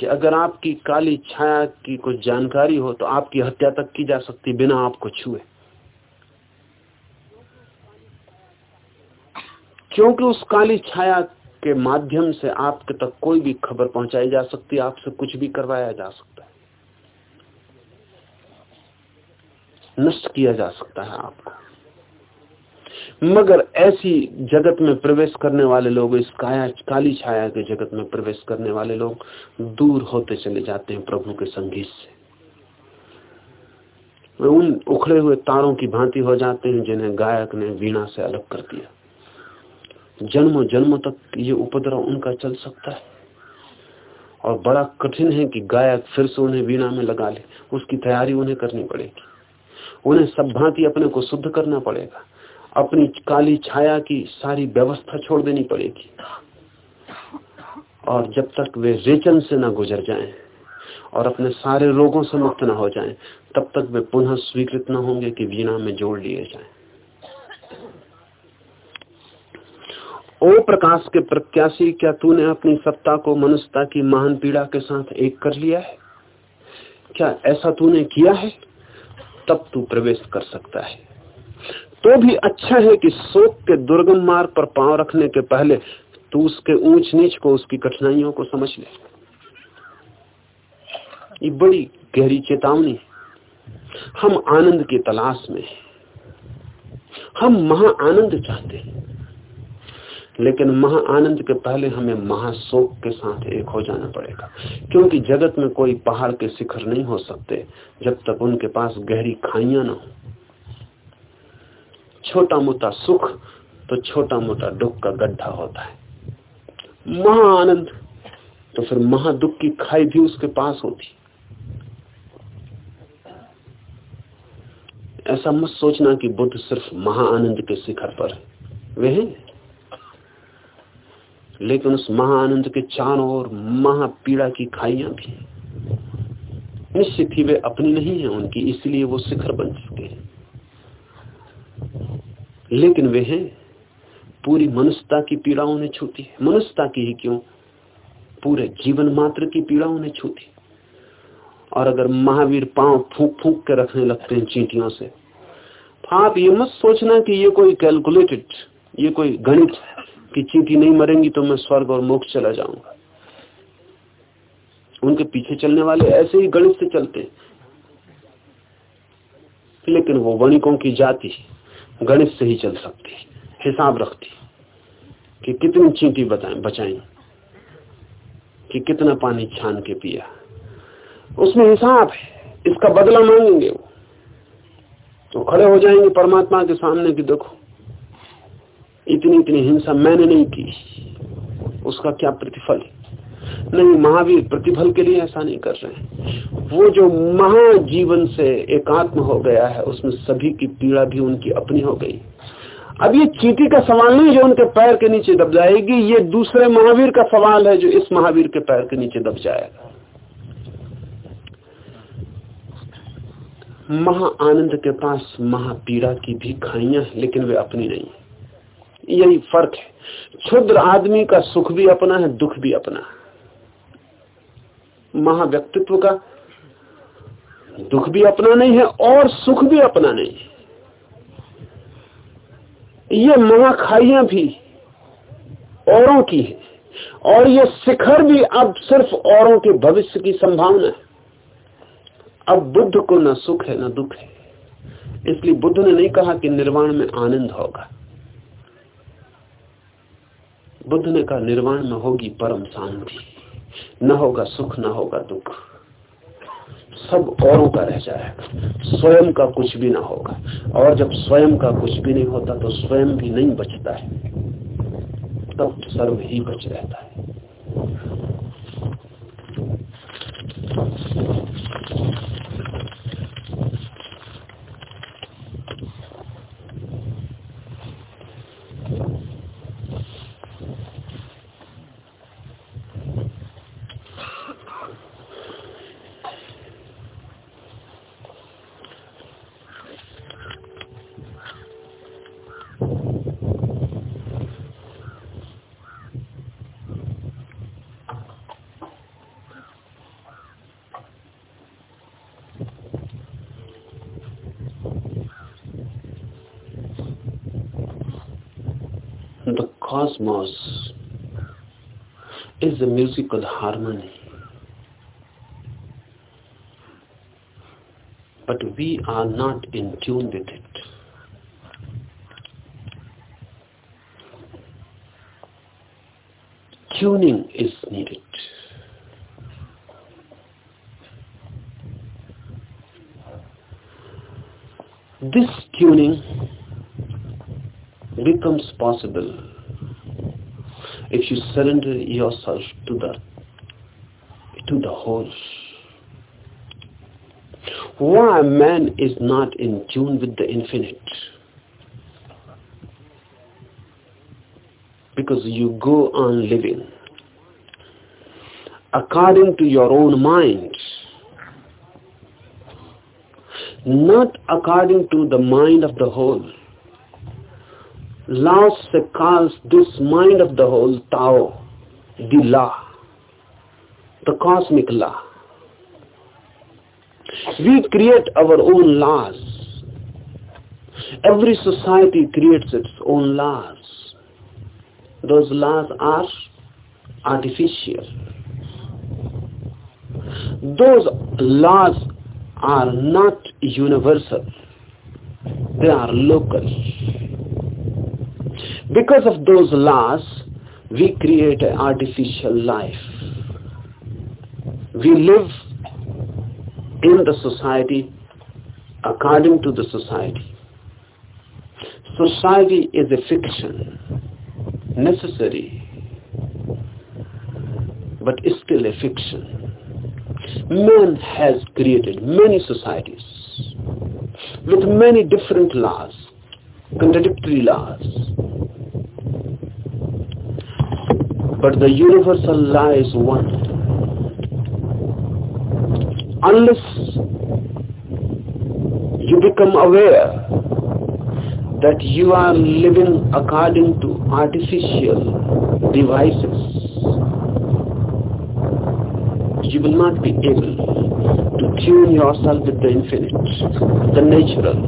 कि अगर आपकी काली छाया की कुछ जानकारी हो तो आपकी हत्या तक की जा सकती, बिना आपको छुए। क्योंकि उस काली छाया के माध्यम से आपके तक कोई भी खबर पहुंचाई जा सकती है आपसे कुछ भी करवाया जा सकता है। नष्ट किया जा सकता है आपको। मगर ऐसी जगत में प्रवेश करने वाले लोग, इस काया, काली छाया के जगत में प्रवेश करने वाले लोग दूर होते चले जाते हैं प्रभु के संगीत से। वे उन उखड़े हुए तारों की भांति हो जाते हैं जिन्हें गायक ने वीणा से अलग कर दिया। जन्मों जन्मों तक ये उपद्रव उनका चल सकता है। और बड़ा कठिन है कि गायक फिर से उन्हें वीणा में लगा ले। उसकी तैयारी उन्हें करनी पड़ेगी। उन्हें सब भांति अपने को शुद्ध करना पड़ेगा। अपनी काली छाया की सारी व्यवस्था छोड़ देनी पड़ेगी। और जब तक वे रेचन से न गुजर जाएँ और अपने सारे रोगों से मुक्त न हो जाएँ, तब तक वे पुनः स्वीकृत न होंगे कि वीणा में जोड़ लिए जाएँ। ओ प्रकाश के प्रत्याशी, क्या तूने अपनी सत्ता को मनुष्यता की महान पीड़ा के साथ एक कर लिया है? क्या ऐसा तूने किया है? तब तू प्रवेश कर सकता है। तो भी अच्छा है कि शोक के दुर्गम मार्ग पर पाँव रखने के पहले तू उसके ऊंच नीच को, उसकी कठिनाइयों को समझ ले। ये बड़ी गहरी चेतावनी हम आनंद की तलाश में हम महा आनंद चाहते हैं। लेकिन महा आनंद के पहले हमें महाशोक के साथ एक हो जाना पड़ेगा। क्योंकि जगत में कोई पहाड़ के शिखर नहीं हो सकते, जब तक उनके पास गहरी खाइया ना हो। छोटा मोटा सुख तो छोटा मोटा दुख का गड्ढा होता है। महा आनंद तो फिर महा दुख की खाई भी उसके पास होती। ऐसा मत सोचना कि बुद्ध सिर्फ़ महा आनंद के शिखर पर वे हैं। लेकिन उस महाआनंद के चारों ओर महापीड़ा की खाइयाँ भी। निश्चित ही वे अपनी नहीं है, उनकी इसलिए वो शिखर बन चुके हैं। लेकिन वे हैं पूरी मनुष्यता की पीड़ा उन्हें छूती है। मनुष्यता की ही क्यों? पूरे जीवन मात्र की पीड़ा उन्हें छूती। और अगर महावीर पाँव फूक फूक के रखने लगते हैं चींटियों से तो आप ये मत सोचना कि ये कोई कैलकुलेटेड ये कोई गणित कि चींटी नहीं मरेंगी तो मैं स्वर्ग और मोक्ष चला जाऊँगा। उनके पीछे चलने वाले ऐसे ही गणित से चलते लेकिन वो वणिकों की जाति गणित से ही चल सकती हिसाब रखती कि कितनी चींटी बचाई, कि कितना पानी छान के पिया। उसमें हिसाब है, इसका बदला मांगेंगे वो। तो खड़े हो जाएँगे परमात्मा के सामने कि देखो इतनी इतनी हिंसा मैंने नहीं की, उसका क्या प्रतिफल नहीं, महावीर प्रतिफल के लिए ऐसा नहीं कर रहे हैं। वो जो महाजीवन से एकात्म हो गया है, उसमें सभी की पीड़ा भी उनकी अपनी हो गई। अब ये चीटी का सवाल नहीं जो उनके पैर के नीचे दब जाएगी, ये दूसरे महावीर का सवाल है जो इस महावीर के पैर के नीचे दब जाएगा। महा आनंद के पास महापीड़ा की भी खाइया लेकिन वे अपनी नहीं यही फ़र्क है। क्षुद्र आदमी का सुख भी अपना है, दुख भी अपना है। महाव्यक्तित्व का दुख भी अपना नहीं है और सुख भी अपना नहीं है। ये महाखाइया भी औरों की है और ये शिखर भी अब सिर्फ़ औरों के भविष्य की संभावना है। अब बुद्ध को न सुख है, न दुख है। इसलिए बुद्ध ने नहीं कहा कि निर्वाण में आनंद होगा। बुद्ध ने कहा, निर्वाण में होगी परम शांति। न होगा सुख, न होगा दुख। सब औरों का रह जाएगा। स्वयं का कुछ भी ना होगा। और जब स्वयं का कुछ भी नहीं होता तो स्वयं भी नहीं बचता है। तब सर्व ही बच रहता है। Cosmos is a musical harmony. But we are not in tune with it. Tuning is needed. This tuning becomes possible if you surrender yourself to the to the whole. Why man is not in tune with the infinite? Because you go on living according to your own mind, not according to the mind of the whole. Lao Tse calls this mind of the whole Tao, the law, the cosmic law. We create our own laws. Every society creates its own laws. Those laws are artificial. Those laws are not universal. They are local. Because of those laws, we create an artificial life. We live in the society according to the society. Society is a fiction, necessary, but still a fiction. Man has created many societies with many different laws, contradictory laws. But the universal law is one. Unless you become aware that you are living according to artificial devices, you will not be able to tune yourself with the infinite, the natural,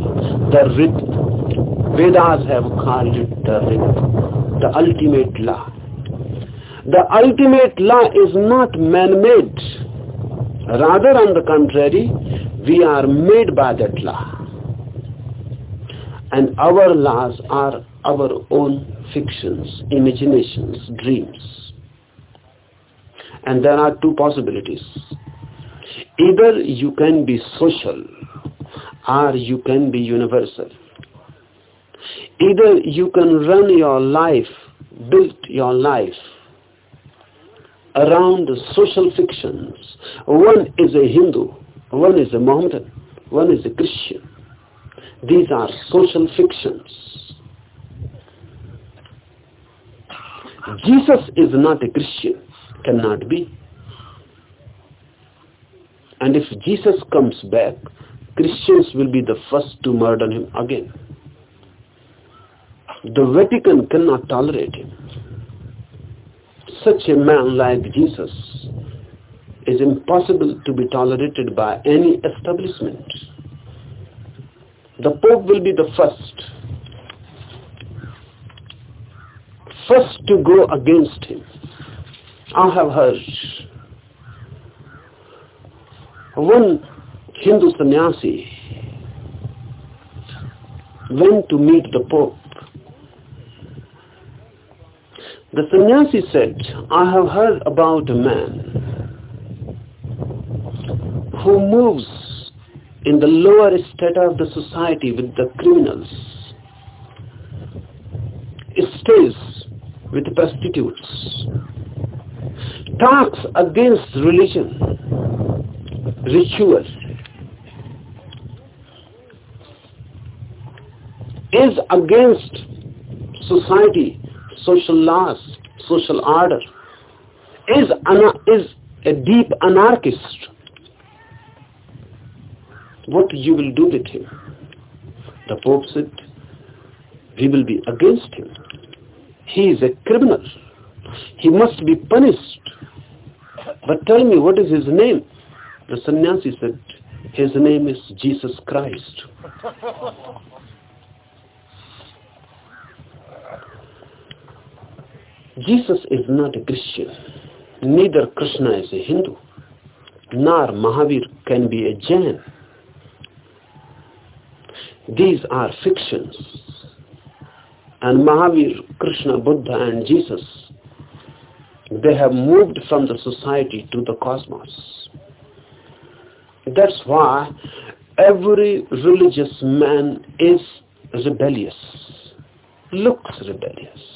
the rhythm. Vedas have called it the rhythm, the ultimate law. The ultimate law is not man-made. Rather, on the contrary, we are made by that law. And our laws are our own fictions, imaginations, dreams. And there are two possibilities. Either you can be social or you can be universal. Either you can run your life, build your life around social fictions. One is a Hindu, one is a Mohammedan, one is a Christian. These are social fictions. Jesus is not a Christian cannot be. And if Jesus comes back, Christians will be the first to murder him again. The Vatican cannot tolerate him. Such a man like Jesus is impossible to be tolerated by any establishment. The Pope will be the first. First to go against him. I have heard one Hindu sannyasi went to meet the Pope. The sannyasi said, I have heard about a man who moves in the lower strata of the society with the criminals, stays with the prostitutes, talks against religion, rituals, is against society, social laws, social order, is, is a deep anarchist. What you will do with him? The Pope said, we will be against him. He is a criminal. He must be punished. But tell me, what is his name? The sannyasi said, his name is Jesus Christ. Jesus is not a Christian. Neither Krishna is a Hindu. Nor Mahavir can be a Jain. These are fictions. And Mahavir, Krishna, Buddha and Jesus they have moved from the society to the cosmos. That's why every religious man is rebellious, looks rebellious.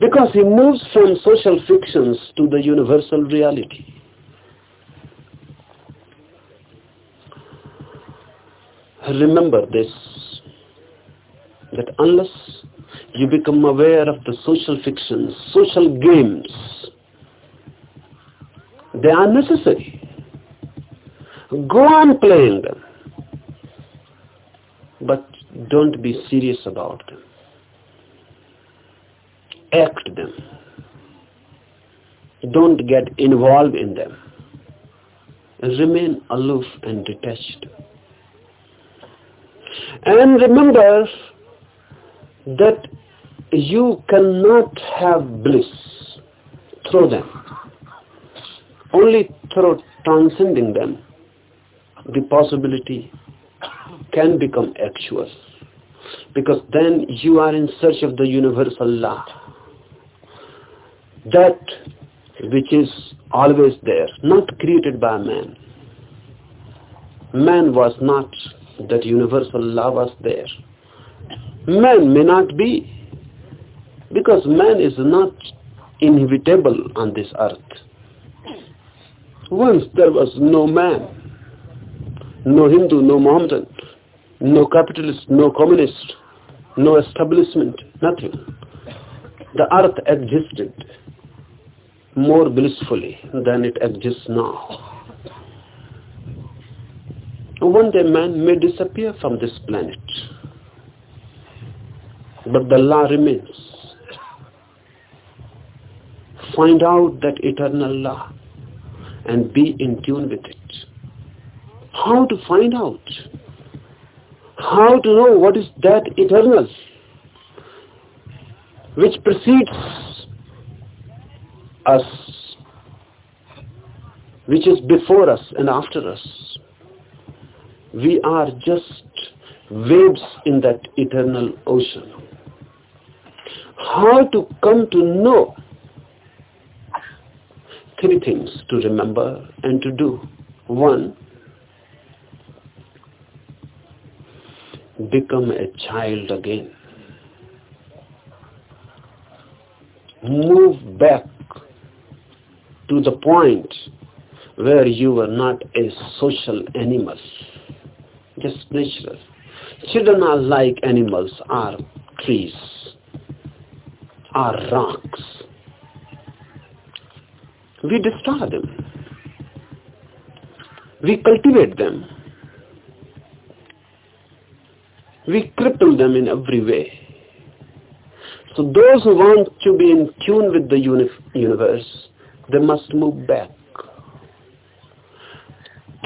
Because he moves from social fictions to the universal reality. Remember this, that unless you become aware of the social fictions, social games, they are necessary. Go on playing them. But don't be serious about them. Act them. Don't get involved in them. Remain aloof and detached. And remember that you cannot have bliss through them. Only through transcending them, the possibility can become actual. Because then you are in search of the universal law. That which is always there, not created by man. Man was not that universal law was there. Man may not be, because man is not inevitable on this earth. Once there was no man, no Hindu, no Mohammedan, no capitalist, no communist, no establishment, nothing. The earth existed more blissfully than it exists now. One day man may disappear from this planet. But the law remains. Find out that eternal law and be in tune with it. How to find out? How to know what is that eternal which precedes us, which is before us and after us? we are just waves in that eternal ocean. How to come to know three things to remember and to do. One, become a child again. Move back to the point where you were not a social animal just natural. Children are like animals, are trees, are rocks. We destroy them. We cultivate them. We cripple them in every way. So those who want to be in tune with the universe, they must move back.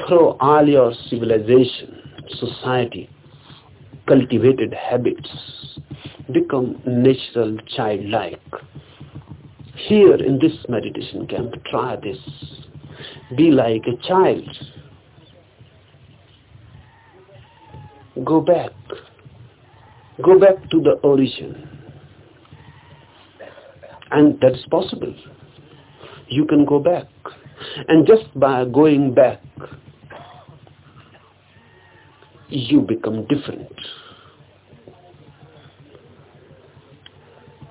Throw all your civilization society, cultivated habits, become natural childlike. Here in this meditation camp, try this. Be like a child. Go back. Go back to the origin. And that's possible. You can go back. And just by going back, you become different.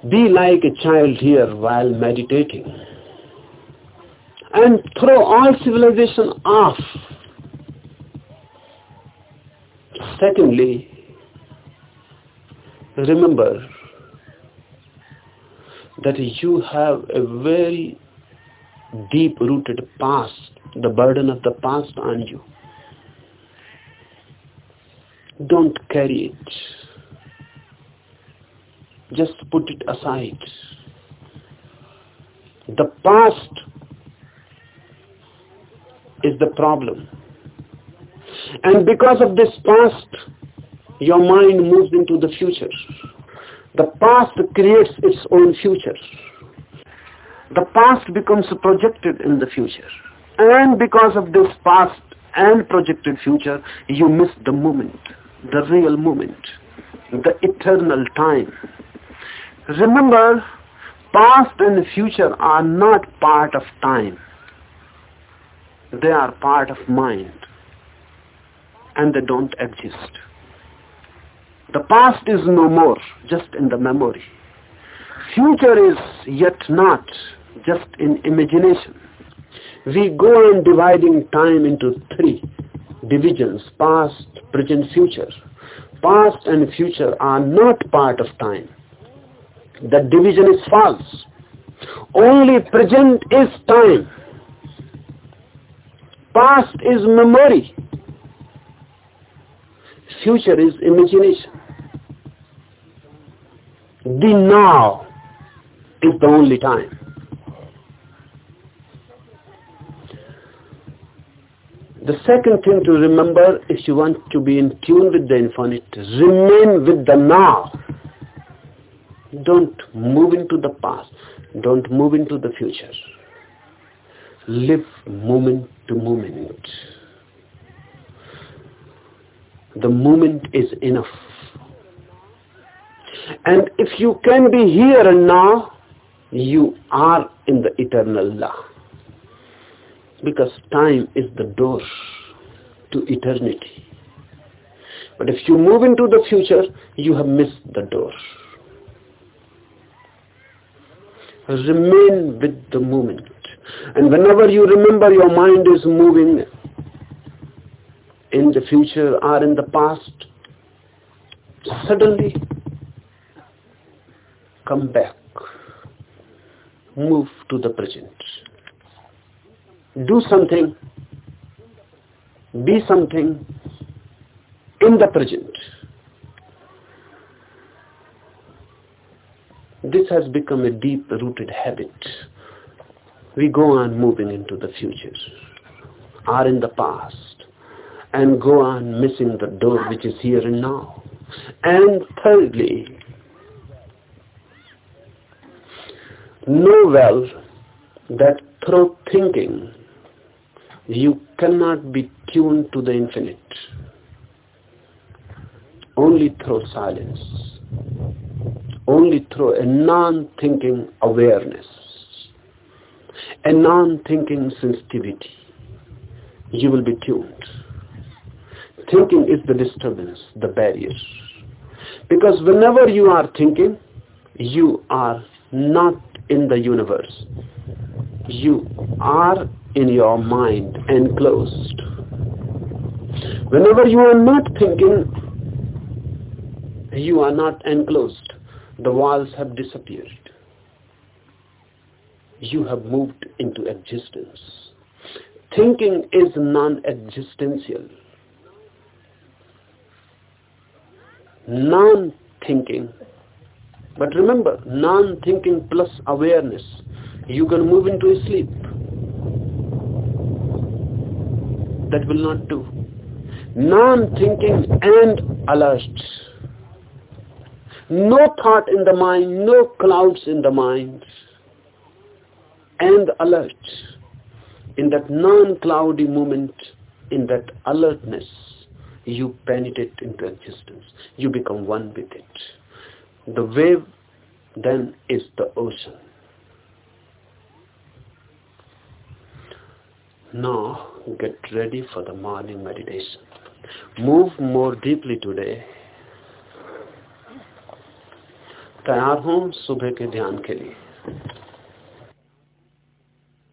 Be like a child here while meditating and throw all civilization off. Secondly, remember that you have a very deep rooted past, the burden of the past on you. Don't carry it. Just put it aside. The past is the problem. And because of this past, your mind moves into the future. The past creates its own future. The past becomes projected in the future. And because of this past and projected future, you miss the moment the real moment, the eternal time. Remember, past and future are not part of time. They are part of mind. And they don't exist. The past is no more, just in the memory. future is yet not just in imagination. We go on dividing time into three divisions, past, present, future. Past and future are not part of time. The division is false. Only present is time. Past is memory. Future is imagination. The now is the only time. The second thing to remember, if you want to be in tune with the infinite, remain with the now. Don't move into the past. Don't move into the future. Live moment to moment. The moment is enough. And if you can be here and now, you are in the eternal law. Because time is the door to eternity. But if you move into the future, you have missed the door. Remain with the moment. And whenever you remember your mind is moving in the future or in the past, suddenly come back. Move to the present. Do something. Be something in the present. This has become a deep-rooted habit. We go on moving into the future, are in the past, and go on missing the door which is here and now. And thirdly, know well that through thinking you cannot be tuned to the infinite only through silence only through a non-thinking awareness, a non-thinking sensitivity, you will be tuned. Thinking is the disturbance, the barrier. Because whenever you are thinking, you are not in the universe. You are in your mind enclosed. Whenever you are not thinking, you are not enclosed the walls have disappeared. You have moved into existence. Thinking is non-existential. Non-thinking. But remember, non-thinking plus awareness. You can move into sleep. That will not do. Non-thinking and alert no thought in the mind, no clouds in the mind, and alert. In that non-cloudy moment, in that alertness, you penetrate into existence. You become one with it. The wave then is the ocean. Now get ready for the morning meditation. Move more deeply today तैयार हूँ सुबह के ध्यान के लिए